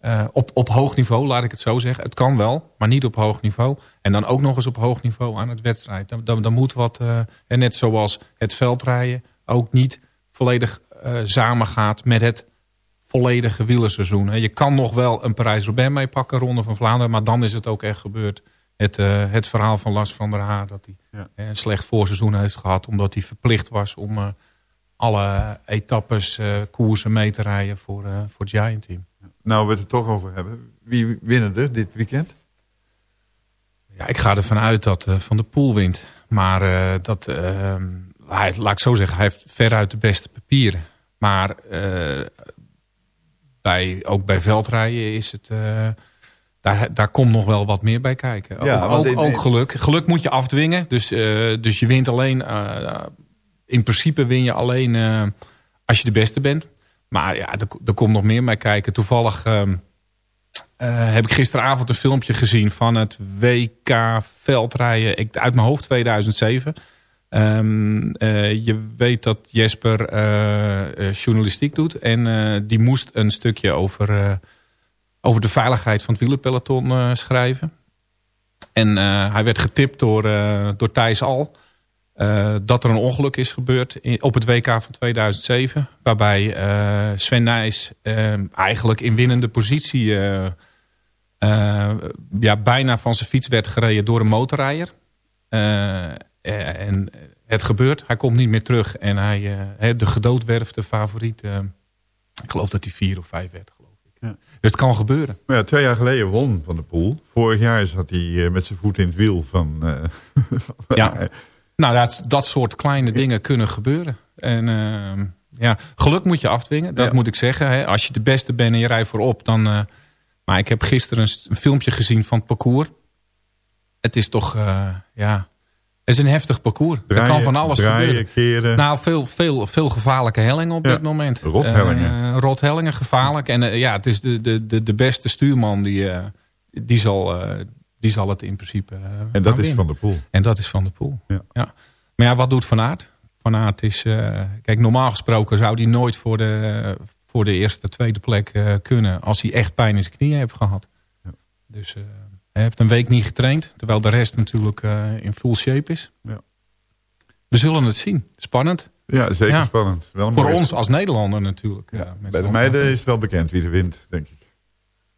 uh, op, op hoog niveau, laat ik het zo zeggen. Het kan wel, maar niet op hoog niveau. En dan ook nog eens op hoog niveau aan het wedstrijd. Dan, dan, dan moet wat, uh, en net zoals het veldrijden... ook niet volledig uh, samengaat met het volledige wielerseizoen. Je kan nog wel een Parijs-Roubaix meepakken, Ronde van Vlaanderen... maar dan is het ook echt gebeurd. Het, het verhaal van Lars van der Haar... dat hij ja. een slecht voorseizoen heeft gehad... omdat hij verplicht was om alle etappes, koersen mee te rijden voor, voor het Giant Team. Nou, we het er toch over hebben. Wie winnen er dit weekend? Ja, ik ga ervan uit dat uh, Van de Poel wint. Maar uh, dat, uh, hij, laat ik zo zeggen, hij heeft veruit de beste papieren. maar eh, bij, ook bij veldrijden is het... eh, daar, daar komt nog wel wat meer bij kijken. Ja, ook ook, in- ook geluk. Geluk moet je afdwingen. Dus, eh, dus je wint alleen... eh, in principe win je alleen eh, als je de beste bent. Maar ja, er, komt nog meer bij kijken. Toevallig ehm, eh, heb ik gisteravond een filmpje gezien van het WK veldrijden. Ik, uit mijn hoofd 2007. Ehm, eh, je weet dat Jesper eh, journalistiek doet. En die moest een stukje over, over de veiligheid van het wielerpeloton schrijven. En hij werd getipt door, door Thijs Al. Eh, dat er een ongeluk is gebeurd in- op het WK van 2007. Waarbij eh, Sven Nijs eh, eigenlijk in winnende positie... ja, bijna van zijn fiets werd gereden door een motorrijder. En het gebeurt. Hij komt niet meer terug. En hij, de gedoodwerfde favoriet... ik geloof dat hij vier of vijf werd, geloof ik. Ja. Dus het kan gebeuren. Maar ja, twee jaar geleden won Van de Poel. Vorig jaar zat hij met zijn voet in het wiel van... Ja. Nou, dat, dat soort kleine dingen kunnen gebeuren. En ehm, ja, geluk moet je afdwingen, dat Ja. moet ik zeggen. Hè. Als je de beste bent en je rijdt voorop, dan... eh, maar ik heb gisteren een, filmpje gezien van het parcours. Het is toch, eh, ja... Het is een heftig parcours. er kan van alles draaien, gebeuren. keren. Nou, veel, veel, veel gevaarlijke hellingen op Ja, dit moment. rothellingen. Eh, rothellingen, gevaarlijk. En ja, het is de, de, de, de beste stuurman die, die, zal, die zal het in principe eh, En dat is. Van de Poel. En dat is Van der Poel. Ja. Ja. Maar ja, wat doet Van Aert? Van Aert is... eh, kijk, normaal gesproken zou hij nooit voor de, voor de eerste, tweede plek eh, kunnen... als hij echt pijn in zijn knieën heeft gehad. Dus eh, hij heeft een week niet getraind. Terwijl de rest natuurlijk in full shape is. Ja. We zullen het zien. Spannend. Ja, zeker Ja. spannend. Wel een Voor mooie- ons als Nederlander natuurlijk. Ja, Ja, bij de meiden is het wel bekend wie er wint, denk ik.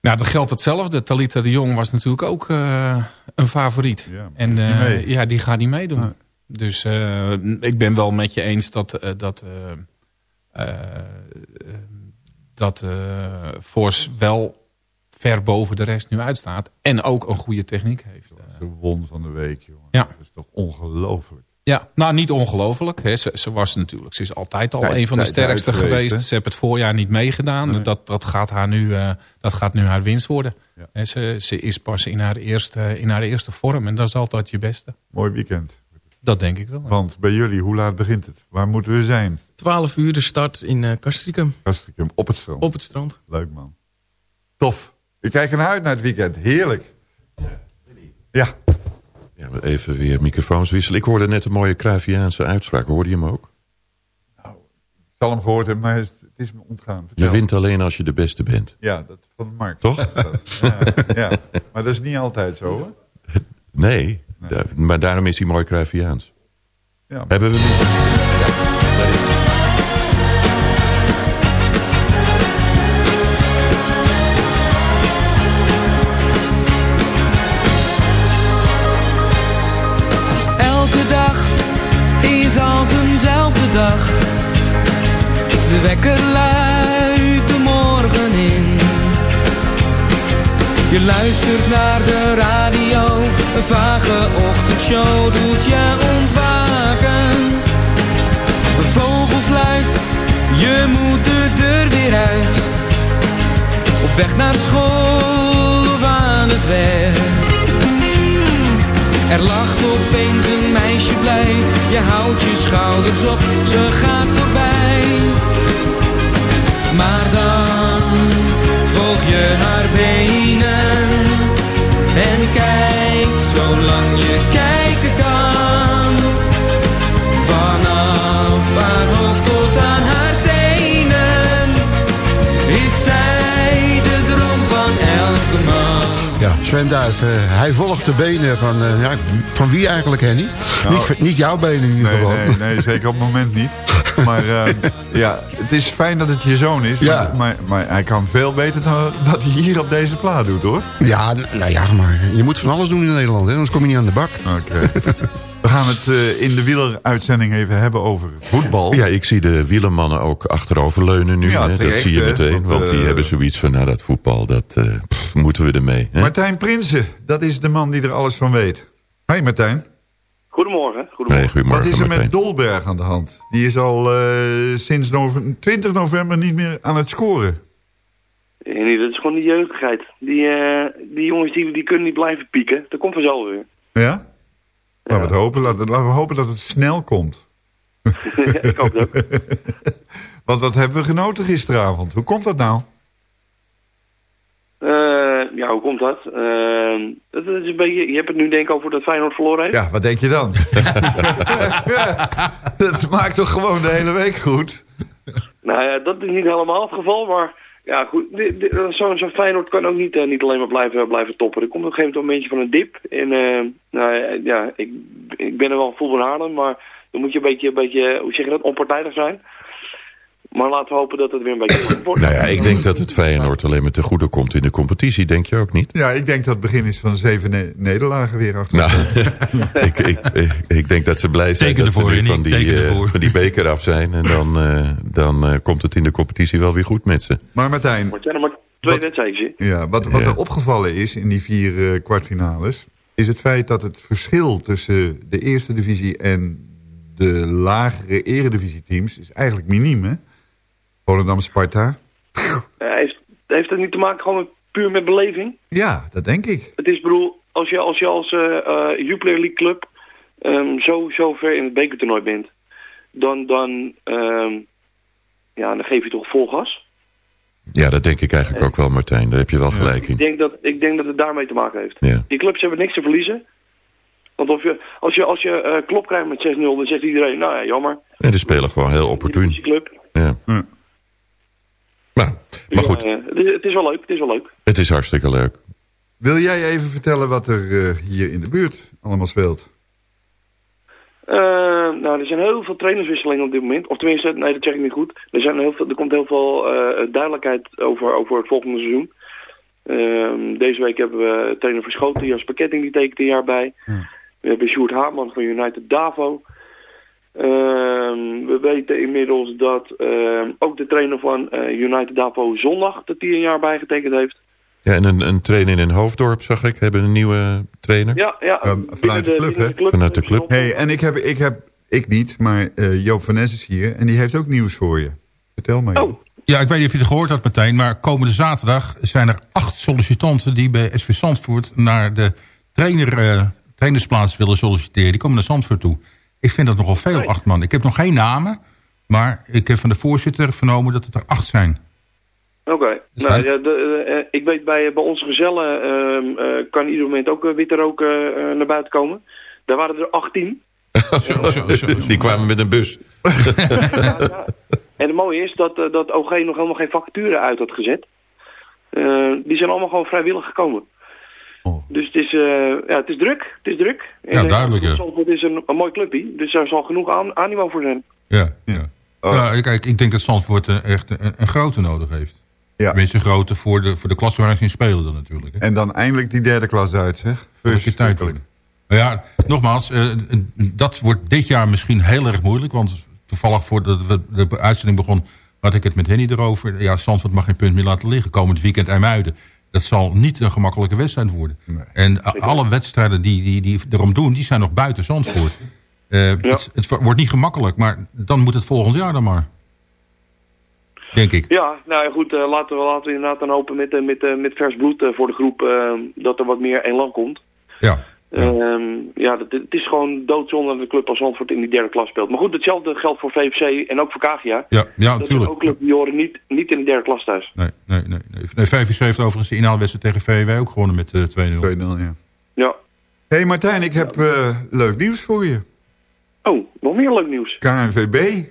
Nou, dat geldt hetzelfde. Talita de Jong was natuurlijk ook eh, een favoriet. Ja, en eh, ja, die gaat niet meedoen. Nee. Dus eh, ik ben wel met je eens dat, dat, dat Fors wel ver boven de rest nu uitstaat. En ook een goede techniek heeft. Ze won van de week, jongen. Ja. Dat is toch ongelooflijk. Ja, nou niet ongelooflijk. Hè. Ze, ze was natuurlijk, ze is altijd al Tijd- een van de sterkste geweest. Ze heeft het voorjaar niet meegedaan. Nee. Dat, dat, gaat haar nu, eh, dat gaat nu haar winst worden. Ja. Hè, ze, ze is pas in haar, eerste, in haar eerste vorm en dat is altijd je beste. Mooi weekend. Dat denk ik wel. Want bij jullie, hoe laat begint het? Waar moeten we zijn? 12 uur de start in eh Castricum. Castricum, op het strand. Op het strand. Leuk man. Tof. Ik kijk ernaar uit naar het weekend. Heerlijk. Ja. Ja, maar even weer microfoons wisselen. Ik hoorde net een mooie Cruyffiaanse uitspraak. Hoorde je hem ook? Ik zal hem gehoord hebben, maar het is me ontgaan. Je wint alleen als je de beste bent. Ja, dat van Mark. Toch? Ja, ja. Maar dat is niet altijd zo hoor. Nee, maar daarom is hij mooi Cruyffiaans. Ja. Hebben we een vage ochtendshow doet je ontwaken. Een vogel fluit, je moet de deur weer uit. Op weg naar school of aan het werk. Er lacht opeens een meisje blij. Je houdt je schouders op, ze gaat voorbij. Maar dan volg je haar benen. En kijkt zolang je kijken kan. Vanaf haar hoofd tot aan haar tenen. Is zij de droom van elke man. Ja, Sven Duif, eh, hij volgt de benen van, eh, ja, van wie eigenlijk, Henny? Nou, niet, niet jouw benen in ieder Nee, geval. nee, nee, zeker op het moment niet. Maar eh, ja, het is fijn dat het je zoon is. Ja. Maar, maar, maar hij kan veel beter dan wat hij hier op deze plaat doet, hoor. Ja, nou ja, maar je moet van alles doen in Nederland, hè, anders kom je niet aan de bak. Oké. We gaan het eh, in de wieleruitzending even hebben over voetbal. Ja, ik zie de wielermannen ook achteroverleunen nu. Ja, hè. dat zie je meteen. want, Want die eh, hebben zoiets van, nou dat voetbal, dat eh, pff, moeten we ermee. Hè? Martijn Prinsen, dat is de man die er alles van weet. Hoi Martijn. Goedemorgen. goedemorgen. Nee, goedemorgen Wat is er met Dolberg aan de hand? Die is al eh, sinds nove- 20 november niet meer aan het scoren. En nee, dat is gewoon de jeugdigheid. Die, eh, die jongens die, die kunnen niet blijven pieken. Dat komt vanzelf weer. Ja? Laten, we het hopen, laten, laten we hopen dat het snel komt. ik hoop dat. Want wat hebben we genoten gisteravond? Hoe komt dat nou? Eh, ja, hoe komt dat? Eh, dat is een beetje, je hebt het nu denk ik over dat Feyenoord verloren heeft. Ja, wat denk je dan? dat maakt toch gewoon de hele week goed? Nou ja, dat is niet helemaal het geval, maar ja, goed. Zo'n zo'n Feyenoord kan ook niet, eh, niet alleen maar blijven, blijven toppen. Er komt op een gegeven moment een beetje van een dip. En eh, nou ja, ja, ik, ik ben er wel vol van Haarlem, maar dan moet je een beetje, een beetje, hoe zeg je dat, onpartijdig zijn. Maar laten we hopen dat het weer een beetje wordt. Nou ja, ik denk dat het Feyenoord alleen maar te goede komt in de competitie. Denk je ook niet? Ja, ik denk dat het begin is van zeven ne- nederlagen weer achter. Nou, ik, ik, ik, ik denk dat ze blij zijn Teken dat ze nu van die, eh, van die beker af zijn. En dan, eh, dan eh, komt het in de competitie wel weer goed met ze. Maar Martijn, er maar twee wedstrijdjes. hè? ja, wat, wat Ja. er opgevallen is in die vier eh, kwartfinales... is het feit dat het verschil tussen de eerste divisie en de lagere eredivisieteams... is eigenlijk miniem, hè? Volendam Sparta. Eh, heeft, heeft het niet te maken gewoon met, puur met beleving? Ja, dat denk ik. Het is, bedoel, als je als, je als eh eh, Jupiler League club ehm, zo, zo ver in het bekertoernooi bent, dan, dan, ehm, ja, dan geef je toch vol gas. Ja, dat denk ik eigenlijk ook wel, Martijn. Daar heb je wel gelijk Ik in. denk, dat, ik denk dat het daarmee te maken heeft. Ja. Die clubs hebben niks te verliezen. Want of je, als je, als je eh, klop krijgt met 6-0, dan zegt iedereen, nou ja, jammer. En de spelen gewoon heel opportun. Die club. Ja. Nou, maar goed, Ja, eh, het, is, het is wel leuk, het is wel leuk. het is hartstikke leuk. Wil jij even vertellen wat er eh, hier in de buurt allemaal speelt? Eh, nou, er zijn heel veel trainerswisselingen op dit moment. Of tenminste, nee, dat zeg ik niet goed. Er, zijn heel veel, er komt heel veel eh, duidelijkheid over, over het volgende seizoen. Ehm, deze week hebben we trainer Verschoten, Jasper Ketting, die tekent een jaar bij. We hebben Sjoerd Haarman van United Davo. Ehm, we weten inmiddels dat ehm, ook de trainer van eh, United Davo zondag dat die een jaar bijgetekend heeft. Ja, en een, een trainer in Hoofddorp, zag ik, hebben een nieuwe trainer. Ja, ja. Vanuit de club, hè? Vanuit de club. Hey, en ik heb, ik heb, ik niet, maar eh, Joop van Ness is hier en die heeft ook nieuws voor je. Vertel mij. Oh. Ja, ik weet niet of je het gehoord had Martijn, maar komende zaterdag zijn er acht sollicitanten die bij SV Zandvoort naar de trainer, eh, trainersplaats willen solliciteren. Die komen naar Zandvoort toe. Ik vind dat nogal veel, acht man. Ik heb nog geen namen, maar ik heb van de voorzitter vernomen dat het er acht zijn. Oké. Nou, ja, de, eh, eh, ik weet bij, bij onze gezellen ehm, eh, kan ieder moment ook uh, witte rook naar buiten komen. Daar waren er 18. Die kwamen met een bus. En het mooie is dat, dat OG nog helemaal geen vacature uit had gezet. Eh, die zijn allemaal gewoon vrijwillig gekomen. Dus het is, eh, ja, het is druk. Het is druk. En, Ja, eh, duidelijk. Zandvoort is een, een mooi clubje. Dus daar zal genoeg aan, animo voor zijn. Ja, ja. ja kijk, ik denk dat Zandvoort eh, echt een, een grote nodig heeft. Ja. Tenminste, een grote voor de, voor de klas waar ze in spelen dan natuurlijk. Hè. En dan eindelijk die derde klas uit, zeg. Tijd. Maar ja, nogmaals, eh, dat wordt dit jaar misschien heel erg moeilijk. Want toevallig voordat we de uitzending begon, had ik het met Henny erover. Ja, Zandvoort mag geen punt meer laten liggen. Komend weekend IJmuiden. Dat zal niet een gemakkelijke wedstrijd worden. En alle wedstrijden die, die, die erom doen, die zijn nog buiten Zandvoort. Uh, het, het, wordt niet gemakkelijk, maar dan moet het volgend jaar dan maar. Denk ik. Ja, nou ja, goed, uh, laten, we, laten we inderdaad dan hopen met, uh, met, met vers bloed voor de groep dat er wat meer elan komt. Ja. Ja, um, ja het, is gewoon doodzonde dat de club als Zandvoort in die derde klas speelt. Maar goed, hetzelfde geldt voor VVC en ook voor KVA. Ja, ja dat natuurlijk. Ook club die horen niet, niet in de derde klas thuis. Nee, nee, nee. nee. nee VVC heeft overigens de inhaalwedstrijd tegen VW ook gewonnen met uh, 2-0. 2-0, ja. Ja. Hé hey Martijn, ik heb uh, leuk nieuws voor je. Oh, nog meer leuk nieuws. KNVB.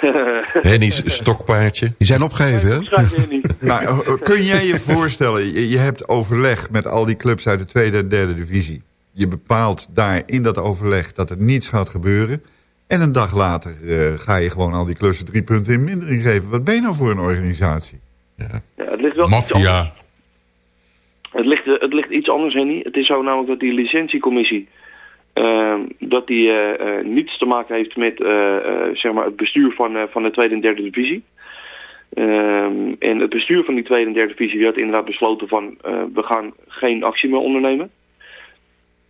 Henny's stokpaardje. Die zijn opgegeven, hè? nou, kun jij je voorstellen, je, je hebt overleg met al die clubs uit de tweede en derde divisie. Je bepaalt daar in dat overleg dat er niets gaat gebeuren. En een dag later uh, ga je gewoon al die klussen drie punten in mindering geven. Wat ben je nou voor een organisatie? Ja. Ja, het ligt wel Mafia. Het ligt, het ligt iets anders, Henny. Het is zo namelijk dat die licentiecommissie... Uh, dat die uh, uh, niets te maken heeft met zeg maar het bestuur van, van de tweede en derde divisie. Ehm, en het bestuur van die tweede en derde divisie had inderdaad besloten van we gaan geen actie meer ondernemen.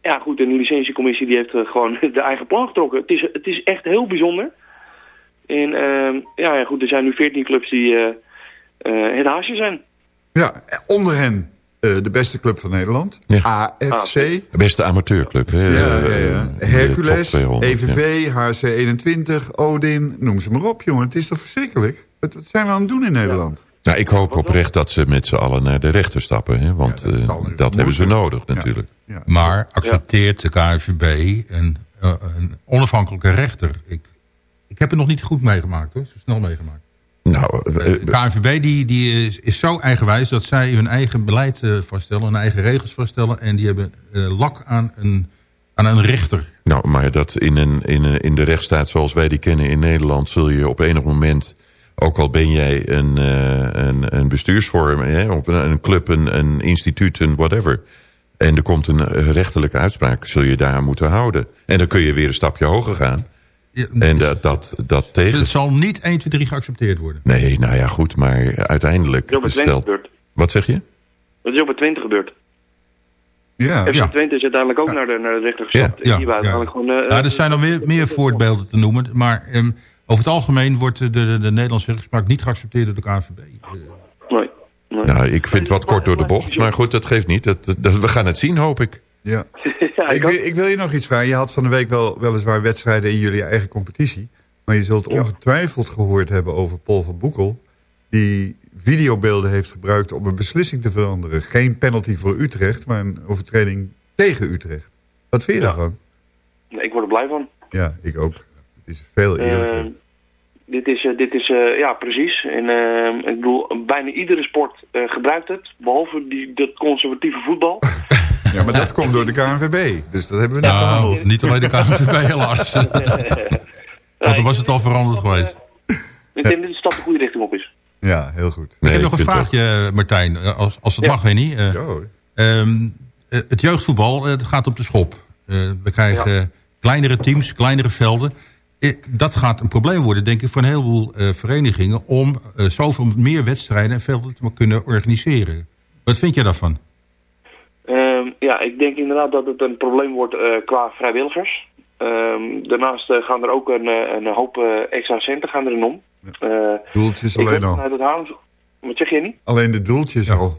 ja, goed, en de licentiecommissie die heeft eh, gewoon de eigen plan getrokken. Het is, het is echt heel bijzonder. En ehm, ja, ja, goed, er zijn nu 14 clubs die eh, eh, het haasje zijn. Ja, onder hen eh, de beste club van Nederland. AFC. De beste amateurclub. Hè? Ja, ja, Eh, ja. de Hercules, top 200, EVV, ja. HC21, Odin, noem ze maar op, jongen. Het is toch verschrikkelijk? Wat, wat zijn we aan het doen in Nederland? Nou, ik hoop oprecht dat ze met z'n allen naar de rechter stappen. Hè? Want eh, dat, hebben ze nodig natuurlijk. Maar accepteert de KNVB een, eh, een onafhankelijke rechter? Ik, ik heb het nog niet goed meegemaakt hoor, zo snel meegemaakt. Nou, Eh, de KNVB die, die is, is zo eigenwijs dat zij hun eigen beleid eh, vaststellen, hun eigen regels vaststellen. En die hebben eh, lak aan een, aan een rechter. Nou, maar dat in, een, in, een, in de rechtsstaat zoals wij die kennen in Nederland... zul je op enig moment, ook al ben jij een, eh, een, een bestuursvorm... Hè, op een, een club, een, een instituut, een whatever... en er komt een eh, rechterlijke uitspraak, zul je daar moeten houden. En dan kun je weer een stapje hoger gaan. En dat, dat, dat tegen... Het zal niet 1, 2, 3 geaccepteerd worden. Nee, nou ja, goed, maar uiteindelijk... Dat is gebeurd. Wat zeg je? Dat is bij Twente gebeurd. Ja. FC Twente is uiteindelijk ook naar, de, naar de rechter gestapt. En die waren gewoon... eh, nou, er zijn nog weer meer voorbeelden te noemen. Maar ehm, over het algemeen wordt de, de, de Nederlandse rechtspraak niet geaccepteerd door de KNVB. Nee. Nou, ik vind het wat kort door de bocht, maar goed, dat geeft niet. Dat, dat, we gaan het zien, hoop ik. Ja. ik, wil, ik wil je nog iets vragen. Je had van de week wel weliswaar wedstrijden in jullie eigen competitie. Maar je zult ongetwijfeld gehoord hebben over Paul van Boekel. Die videobeelden heeft gebruikt om een beslissing te veranderen. Geen penalty voor Utrecht, maar een overtreding tegen Utrecht. Wat vind je daarvan? Ik word er blij van. Ja, ik ook. Het is veel eerlijker. Eh, dit is, eh, dit is eh, ja, precies. En eh, ik bedoel, bijna iedere sport eh, gebruikt het. Behalve die, dat conservatieve voetbal. Ja, maar dat komt door de KNVB. Dus dat hebben we net Nou, behandeld. niet alleen de KNVB helaas. Want dan was het al veranderd geweest. Ik denk dat de stap de goede richting op is. Ja, heel goed. ik heb nog een vraagje, Martijn, eh, als, als het mag, Henny. Eh, ehm, eh, het jeugdvoetbal eh, het gaat op de schop. Eh, we krijgen kleinere teams, kleinere velden. Eh, dat gaat een probleem worden, denk ik, voor een heleboel eh, verenigingen... om eh, zoveel meer wedstrijden en velden te kunnen organiseren. Wat vind jij daarvan? Ja, ik denk inderdaad dat het een probleem wordt eh, qua vrijwilligers. Ehm, daarnaast eh, gaan er ook een, eh, een hoop eh, extra centen gaan erin om. Eh, Doeltjes ik alleen al. vanuit het Haarlems- Wat zeg je niet? Alleen de doeltjes al.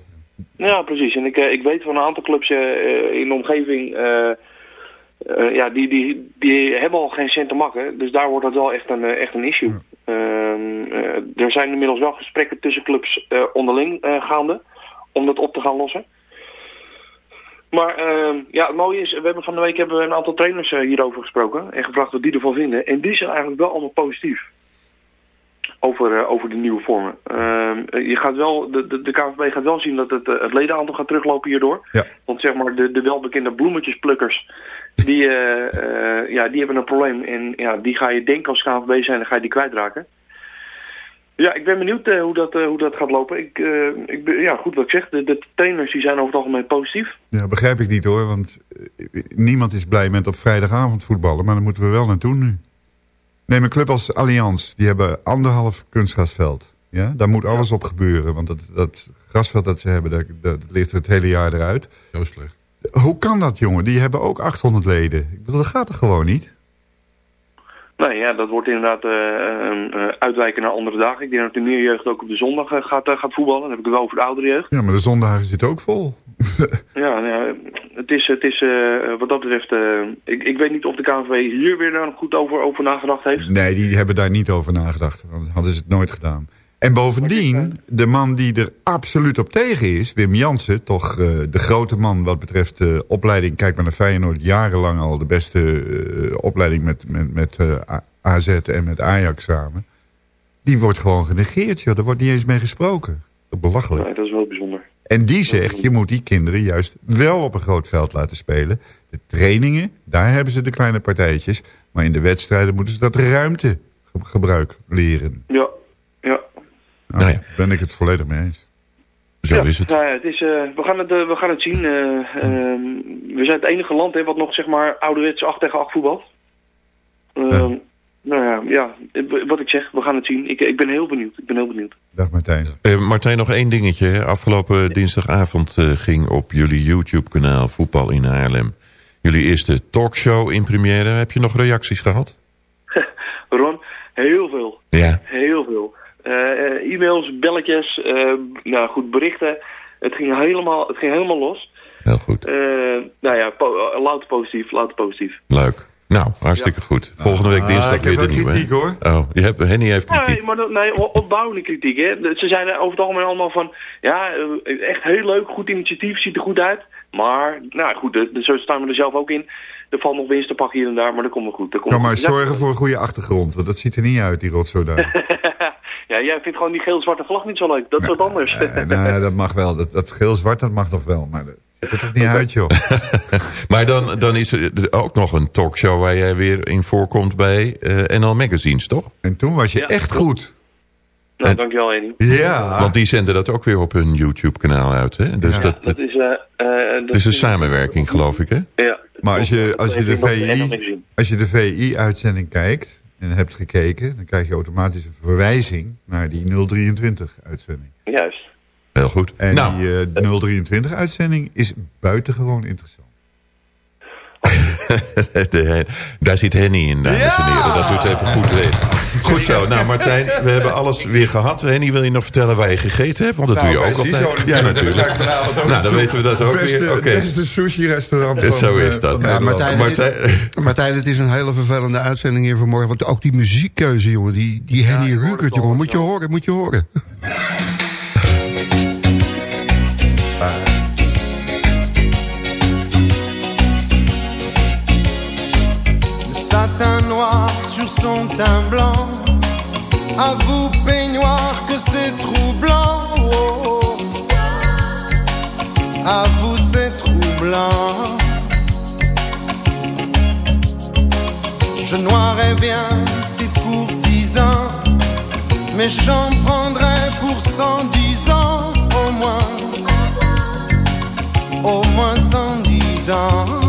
Ja, precies. En ik, ik weet van een aantal clubs eh, in de omgeving... eh, eh, ja, die, die, die hebben al geen cent te makken. Dus daar wordt het wel echt een, echt een issue. Ehm, eh, er zijn inmiddels wel gesprekken tussen clubs eh, onderling eh, gaande. Om dat op te gaan lossen. Maar ehm, ja, het mooie is, we hebben van de week hebben we een aantal trainers eh, hierover gesproken. En gevraagd wat die ervan vinden. En die zijn eigenlijk wel allemaal positief. Over, eh, over de nieuwe vormen. Ehm, eh, je gaat wel, de, de, de KNVB gaat wel zien dat het, het ledenaantal gaat teruglopen hierdoor. Ja. Want zeg maar, de, de welbekende bloemetjesplukkers, die, ja, die hebben een probleem. En ja, die ga je denken als KNVB zijn, dan ga je die kwijtraken. Ja, ik ben benieuwd eh, hoe, dat, eh, hoe dat gaat lopen. Ik, eh, ik ben, ja, goed wat ik zeg, de, de trainers die zijn over het algemeen positief. Ja, begrijp ik niet hoor, want niemand is blij met op vrijdagavond voetballen, maar daar moeten we wel naartoe nu. Neem een club als Allianz, die hebben anderhalf kunstgrasveld. Ja, daar moet alles op gebeuren, want dat, dat grasveld dat ze hebben, dat, dat ligt het hele jaar eruit. Zo slecht. Hoe kan dat jongen? Die hebben ook 800 leden. Ik bedoel, dat gaat er gewoon niet. Nee, ja, dat wordt inderdaad een, eh, uitwijken naar andere dagen. Ik denk dat de nieuwe jeugd ook op de zondag eh, gaat, gaat voetballen. Dan heb ik het wel over de oudere jeugd. Ja, maar de zondagen zitten ook vol. Ja, nou ja, het is, het is wat dat betreft... ik, ik weet niet of de KNVB hier weer nog goed over, over nagedacht heeft. Nee, die hebben daar niet over nagedacht. Want hadden ze het nooit gedaan. En bovendien, de man die er absoluut op tegen is, Wim Jansen, toch eh, de grote man wat betreft de opleiding. Kijk maar naar Feyenoord, jarenlang al de beste eh, opleiding met, met, met AZ en met Ajax samen. Die wordt gewoon genegeerd, joh. Daar wordt niet eens mee gesproken. Dat is belachelijk. Nee, dat is wel bijzonder. En die zegt, je moet die kinderen juist wel op een groot veld laten spelen. De trainingen, daar hebben ze de kleine partijtjes. Maar in de wedstrijden moeten ze dat ruimtegebruik leren. Ja, ja. Nou, Daar ben ik het volledig mee eens. Zo ja, is het. nou ja, het is, eh, we, gaan het, eh, we gaan het zien. Eh, ehm, we zijn het enige land hè, wat nog zeg maar ouderwets 8 tegen 8 voetbalt. Ehm, Nou ja, ja, wat ik zeg, we gaan het zien. Ik, ik ben heel benieuwd. Ik ben heel benieuwd. Dag Martijn. Eh, Martijn, nog één dingetje. Afgelopen dinsdagavond eh, ging op jullie YouTube-kanaal Voetbal in Haarlem... Jullie eerste talkshow in première. Heb je nog reacties gehad? Ron, heel veel. Ja. Heel veel. Eh, eh, E-mails, belletjes, eh, nou goed, berichten. Het ging helemaal, het ging helemaal los. Heel goed. nou ja, po louter positief, louter positief. Leuk. Nou, hartstikke goed. Volgende week Ah, dinsdag ik heb weer de nieuwe. kritiek, hoor. Oh, je hebt, Henny heeft kritiek. Nee, maar dat- nee, opbouwende kritiek. Hè. Ze zijn over het algemeen allemaal van... Ja, echt heel leuk, goed initiatief, ziet er goed uit. Maar, nou goed, zo staan we er zelf ook in. Er valt nog winst te pakken hier en daar, maar dat komt wel goed. Dat komt Kan wel maar zorgen voor een goede achtergrond. Want dat ziet er niet uit, die rotzooi daar. ja, jij vindt gewoon die geel-zwarte vlag niet zo leuk. Dat is wat anders. Nou ja, dat mag wel. Dat, dat geel-zwart, dat mag nog wel. Maar dat ziet er toch niet uit, joh. Maar dan, dan is er ook nog een talkshow waar jij weer in voorkomt bij eh, NL Magazines, toch? En toen was je Ja, echt klopt. goed. Nou, dankjewel, Eni. Ja. Want die zenden dat ook weer op hun YouTube-kanaal uit, hè? Dus dat, Dat is... eh eh, het is een samenwerking, geloof ik, hè? Ja. Maar als je, als je de VI, als je de VI-uitzending kijkt en hebt gekeken, dan krijg je automatisch een verwijzing naar die 023-uitzending. Juist. Heel goed. En Nou. die eh, 023-uitzending is buitengewoon interessant. De- daar zit Henny in, dames en heren. Dat u het even goed weet. Goed zo. Nou, Martijn, we hebben alles weer gehad. Henny, wil je nog vertellen waar je gegeten hebt? Want dat Nou, doe je ook bij Zizou altijd. Ja, natuurlijk. ook Nou, dan weten we dat ook Beste- weer. Oké. Het beste sushi-restaurant Eh, van, Zo eh, is dat. van Ja, Nederland. Martijn, Martijn- het, Martijn, het is een hele vervelende uitzending hier vanmorgen. Want ook die muziekkeuze, jongen. Die, die Henny Rukert, jongen. Moet je horen, moet je horen. Son teint blanc. À vous, peignoir, que c'est troublant. Oh. À vous, c'est troublant. Je noirais bien si pour dix ans, mais j'en prendrais pour cent dix ans au moins. Au moins cent dix ans.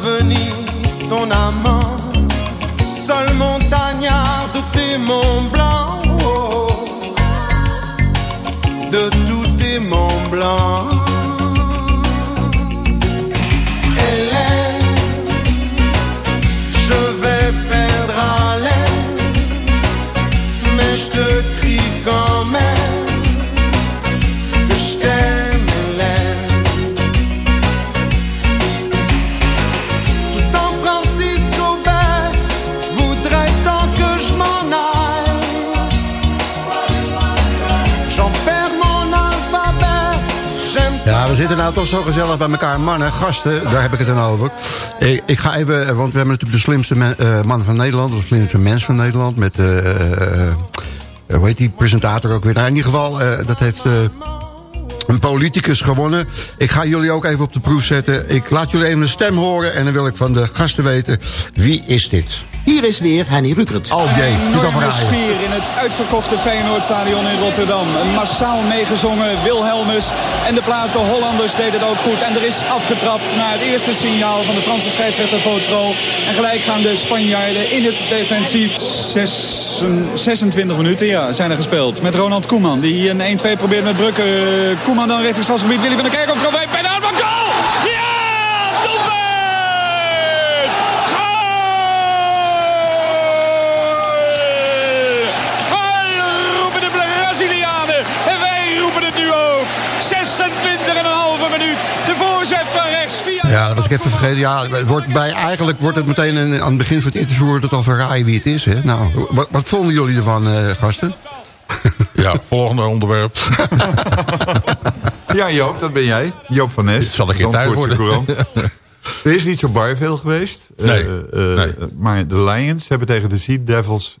nou toch zo gezellig bij elkaar. Mannen, gasten, daar heb ik het dan over. Ik, ik ga even, eh, want we hebben natuurlijk de slimste eh, man van Nederland... of de slimste mens van Nederland... met, eh, hoe heet die presentator ook weer? Nou, in ieder geval, dat heeft... een politicus gewonnen. Ik ga jullie ook even op de proef zetten. Ik laat jullie even een stem horen... en dan wil ik van de gasten weten, wie is dit? Hier is weer Henny Rukert. Oh jee, het is al sfeer in het uitverkochte Feyenoordstadion in Rotterdam. Massaal meegezongen, Wilhelmus en de plaat De Hollanders deden het ook goed. En er is afgetrapt na het eerste signaal van de Franse scheidsrechter Votro. En gelijk gaan de Spanjaarden in het defensief. Zes- 26 minuten ja, zijn er gespeeld. Met Ronald Koeman die een 1-2 probeert met Brukken. Koeman dan richting stadsgebied. Willy van der Kerkhoff trofee. Bijna goal! Ja, dat was ik even vergeten. Ja, het wordt bij, eigenlijk wordt het meteen aan het begin van het interview wordt het al verraaien wie het is. Hè? Nou, wat, wat vonden jullie ervan, eh, gasten? Ja, volgende onderwerp. Ja, Joop, dat ben jij. Joop van Nes. Zal ik in thuis worden? Courant. Er is niet zo bar veel geweest. Nee, Eh, eh, nee. Maar de Lions hebben tegen de Sea Devils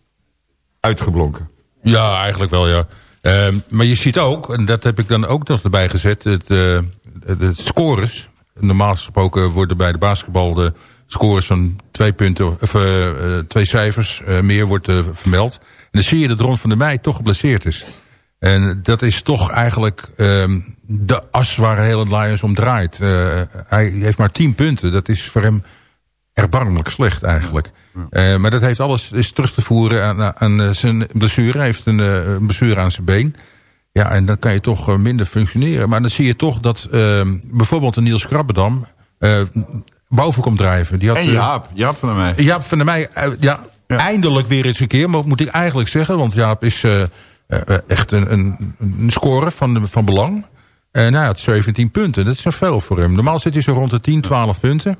uitgeblonken. Ja, eigenlijk wel, ja. Ehm, maar je ziet ook, en dat heb ik dan ook nog erbij gezet... het, eh, het scores. Normaal gesproken worden bij de basketbal de scores van twee punten... of eh, eh, twee cijfers eh, meer wordt vermeld. En dan zie je dat Ron van der Meij toch geblesseerd is. En dat is toch eigenlijk... ehm, de as waar heel het Lions om draait. Hij heeft maar 10 punten. Dat is voor hem erbarmelijk slecht eigenlijk. Maar dat heeft alles is terug te voeren aan, aan zijn blessure. Hij heeft een blessure aan zijn been. Ja, en dan kan je toch eh, minder functioneren. Maar dan zie je toch dat eh, bijvoorbeeld een Niels Krabbedam... eh, boven komt drijven. Die had, En Jaap, Jaap van der Meij. Jaap van der Meij, ja, eindelijk weer eens een keer. Maar moet ik eigenlijk zeggen, want Jaap is echt een, een, een score van, van belang. En hij had 17 punten, dat is wel veel voor hem. Normaal zit hij zo rond de 10, 12 punten.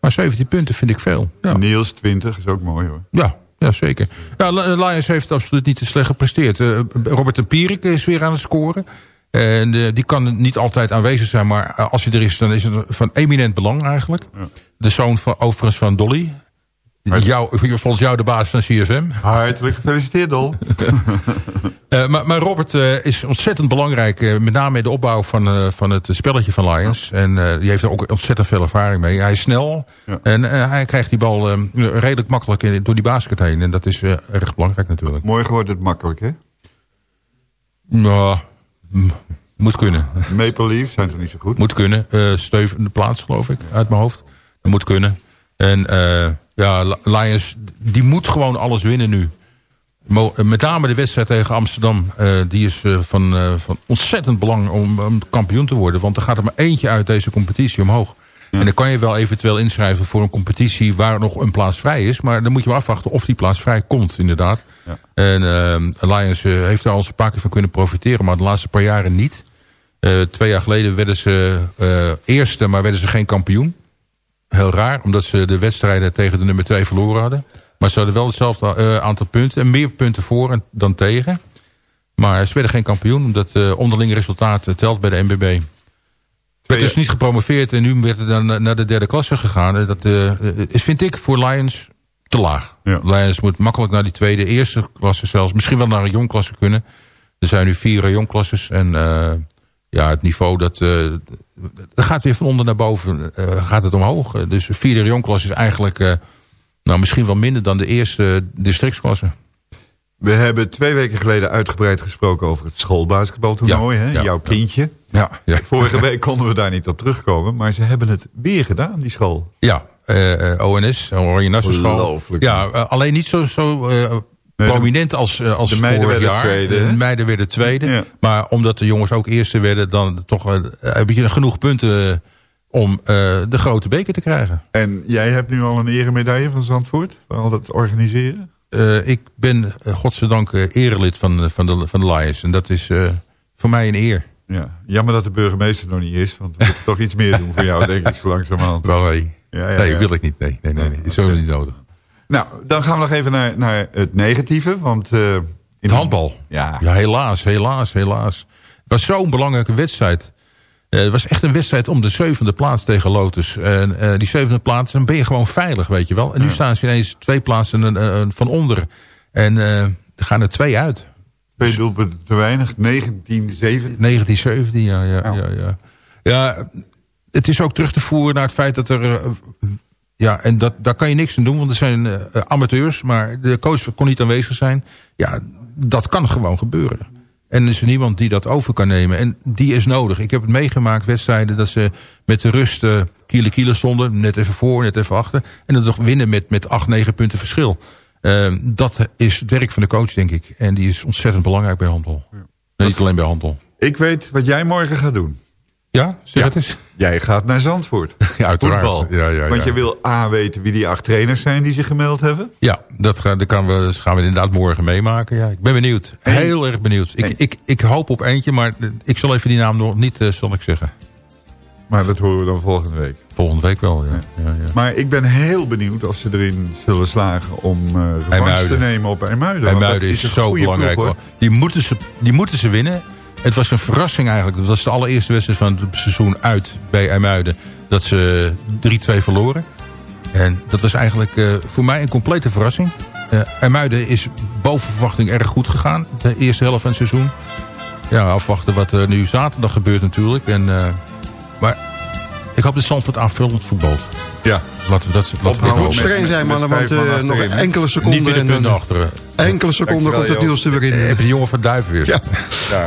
Maar 17 punten vind ik veel. Ja. Niels 20 is ook mooi hoor. Ja, ja zeker. Ja, Li- Lions heeft absoluut niet te slecht gepresteerd. Eh, Robert en Pierik is weer aan het scoren. En eh, die kan niet altijd aanwezig zijn, maar eh, als hij er is, dan is het van eminent belang eigenlijk. De zoon van, overigens van Dolly. Jou, volgens jou de baas van CFM. Hartelijk gefeliciteerd, Dol. Eh, maar, maar Robert eh, is ontzettend belangrijk. eh, met name in de opbouw van, van het spelletje van Lions. En die heeft er ook ontzettend veel ervaring mee. Hij is snel. En hij krijgt die bal redelijk makkelijk in- door die basket heen. En dat is erg belangrijk natuurlijk. Morgen wordt het makkelijk, hè? M- moet kunnen. Maple Leafs zijn toch niet zo goed? Moet kunnen. Steven de plaats geloof ik, uit mijn hoofd. Dat moet kunnen. En ja, Li- Lions, die moet gewoon alles winnen nu. Eh, Met name de wedstrijd tegen Amsterdam. eh, die is eh, van, van ontzettend belang om, om kampioen te worden. Want er gaat er maar eentje uit deze competitie omhoog. En dan kan je wel eventueel inschrijven voor een competitie waar nog een plaats vrij is. Maar dan moet je maar afwachten of die plaats vrij komt inderdaad. En eh Lions heeft daar al eens een paar keer van kunnen profiteren. Maar de laatste paar jaren niet. Twee jaar geleden werden ze eerste, maar werden ze geen kampioen. Heel raar, omdat ze de wedstrijden tegen de nummer 2 verloren hadden. Maar ze hadden wel hetzelfde eh, aantal punten. En meer punten voor dan tegen. Maar ze werden geen kampioen, omdat onderlinge resultaat eh, telt bij de NBB. Werd dus niet gepromoveerd en nu werd het dan eh, naar de derde klasse gegaan. Dat eh, is, vind ik, voor Lions te laag. Lions moet makkelijk naar die tweede, eerste klasse zelfs. Misschien wel naar een jongklasse kunnen. Er zijn nu vier jongklasses. En eh, ja, het niveau dat, eh, dat gaat weer van onder naar boven. eh, gaat het omhoog. Dus de vierde jongklasse is eigenlijk eh, nou, misschien wel minder dan de eerste districtsklasse. We hebben twee weken geleden uitgebreid gesproken over het schoolbasketbaltoernooi. Ja, hè? ja, Jouw kindje. Ja, ja. Vorige week konden we daar niet op terugkomen. Maar ze hebben het weer gedaan, die school. Ja, ONS, Oranje Nassau School. Ongelooflijk. Ja, alleen niet zo, zo prominent als, eh, als de meiden vorig werden jaar. tweede? De meiden werden tweede. Maar omdat de jongens ook eerste werden, dan toch eh, heb je genoeg punten eh, om de grote beker te krijgen. En jij hebt nu al een eremedaille van Zandvoort? Van al dat organiseren? Ik ben, eh, godzijdank, erelid van, de- van, de, van de Lions. En dat is voor mij een eer. Ja, jammer dat de burgemeester nog niet is. Want we moeten toch iets meer doen voor jou, denk ik, zo langzamerhand. Wel, nee. Ja, ja, nee, wil ik niet. Nee, nee, nee, nee. is zo niet nodig. Nou, dan gaan we nog even naar, naar het negatieve. Want, eh, in Het handbal. Ja. ja, helaas, helaas, helaas. Het was zo'n belangrijke wedstrijd. Eh, het was echt een wedstrijd om de zevende plaats tegen Lotus. En eh, die zevende plaats, dan ben je gewoon veilig, weet je wel. En nu staan ze ineens twee plaatsen van onder. En er gaan er twee uit. Twee doelpunten te weinig. 1917. 1917, ja, ja, ja, ja. Ja, het is ook terug te voeren naar het feit dat er... eh, ja, en dat, daar kan je niks aan doen, want er zijn eh, amateurs. Maar de coach kon niet aanwezig zijn. Ja, dat kan gewoon gebeuren. En er is er niemand die dat over kan nemen. En die is nodig. Ik heb het meegemaakt, wedstrijden, dat ze met de rust uh, kiele kiele stonden. Net even voor, net even achter. En dan toch winnen met, met 8, 9 punten verschil. Uh, dat is het werk van de coach, denk ik. En die is ontzettend belangrijk bij handel. Ja. Nee, niet alleen bij handel. Ik weet wat jij morgen gaat doen. Ja, zeg ja. het eens. Jij gaat naar Zandvoort. Ja, uiteraard. Voetbal. Ja, ja, Want je wil A weten wie die acht trainers zijn die zich gemeld hebben. Ja, dat, gaan, dat, gaan we, dat gaan we inderdaad morgen meemaken. Ja. Ik ben benieuwd. En, Heel erg benieuwd. Ik, en, ik, ik hoop op eentje, maar ik zal even die naam nog niet, uh, zal ik zeggen. Maar dat horen we dan volgende week. Volgende week wel, ja. ja. ja maar ik ben heel benieuwd of ze erin zullen slagen om uh, te nemen op IJmuiden. IJmuiden is, is zo belangrijk. Ploeg, die, moeten ze, die moeten ze winnen. Het was een verrassing eigenlijk. Dat was de allereerste wedstrijd van het seizoen uit bij IJmuiden. Dat ze 3-2 verloren. En dat was eigenlijk uh, voor mij een complete verrassing. Uh, IJmuiden is boven verwachting erg goed gegaan. De eerste helft van het seizoen. Ja, afwachten wat er nu zaterdag gebeurt natuurlijk. En, uh, maar Ik hoop dat Zandvoort aanvullend voetbal. Ja. Laten we dat, laten we Moet streng zijn, mannen, want eh, nog enkele Niet seconden... meer de en punten dan, achteren. enkele seconden komt het Niels er weer in. Eh, Heb je de jongen van Duiven weer. Ja,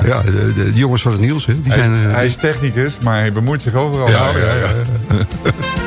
ja. de, de jongens van het Niels, hè, die Hij, zijn... eh, hij is technicus, maar hij bemoeit zich overal. Ja, ja, ja.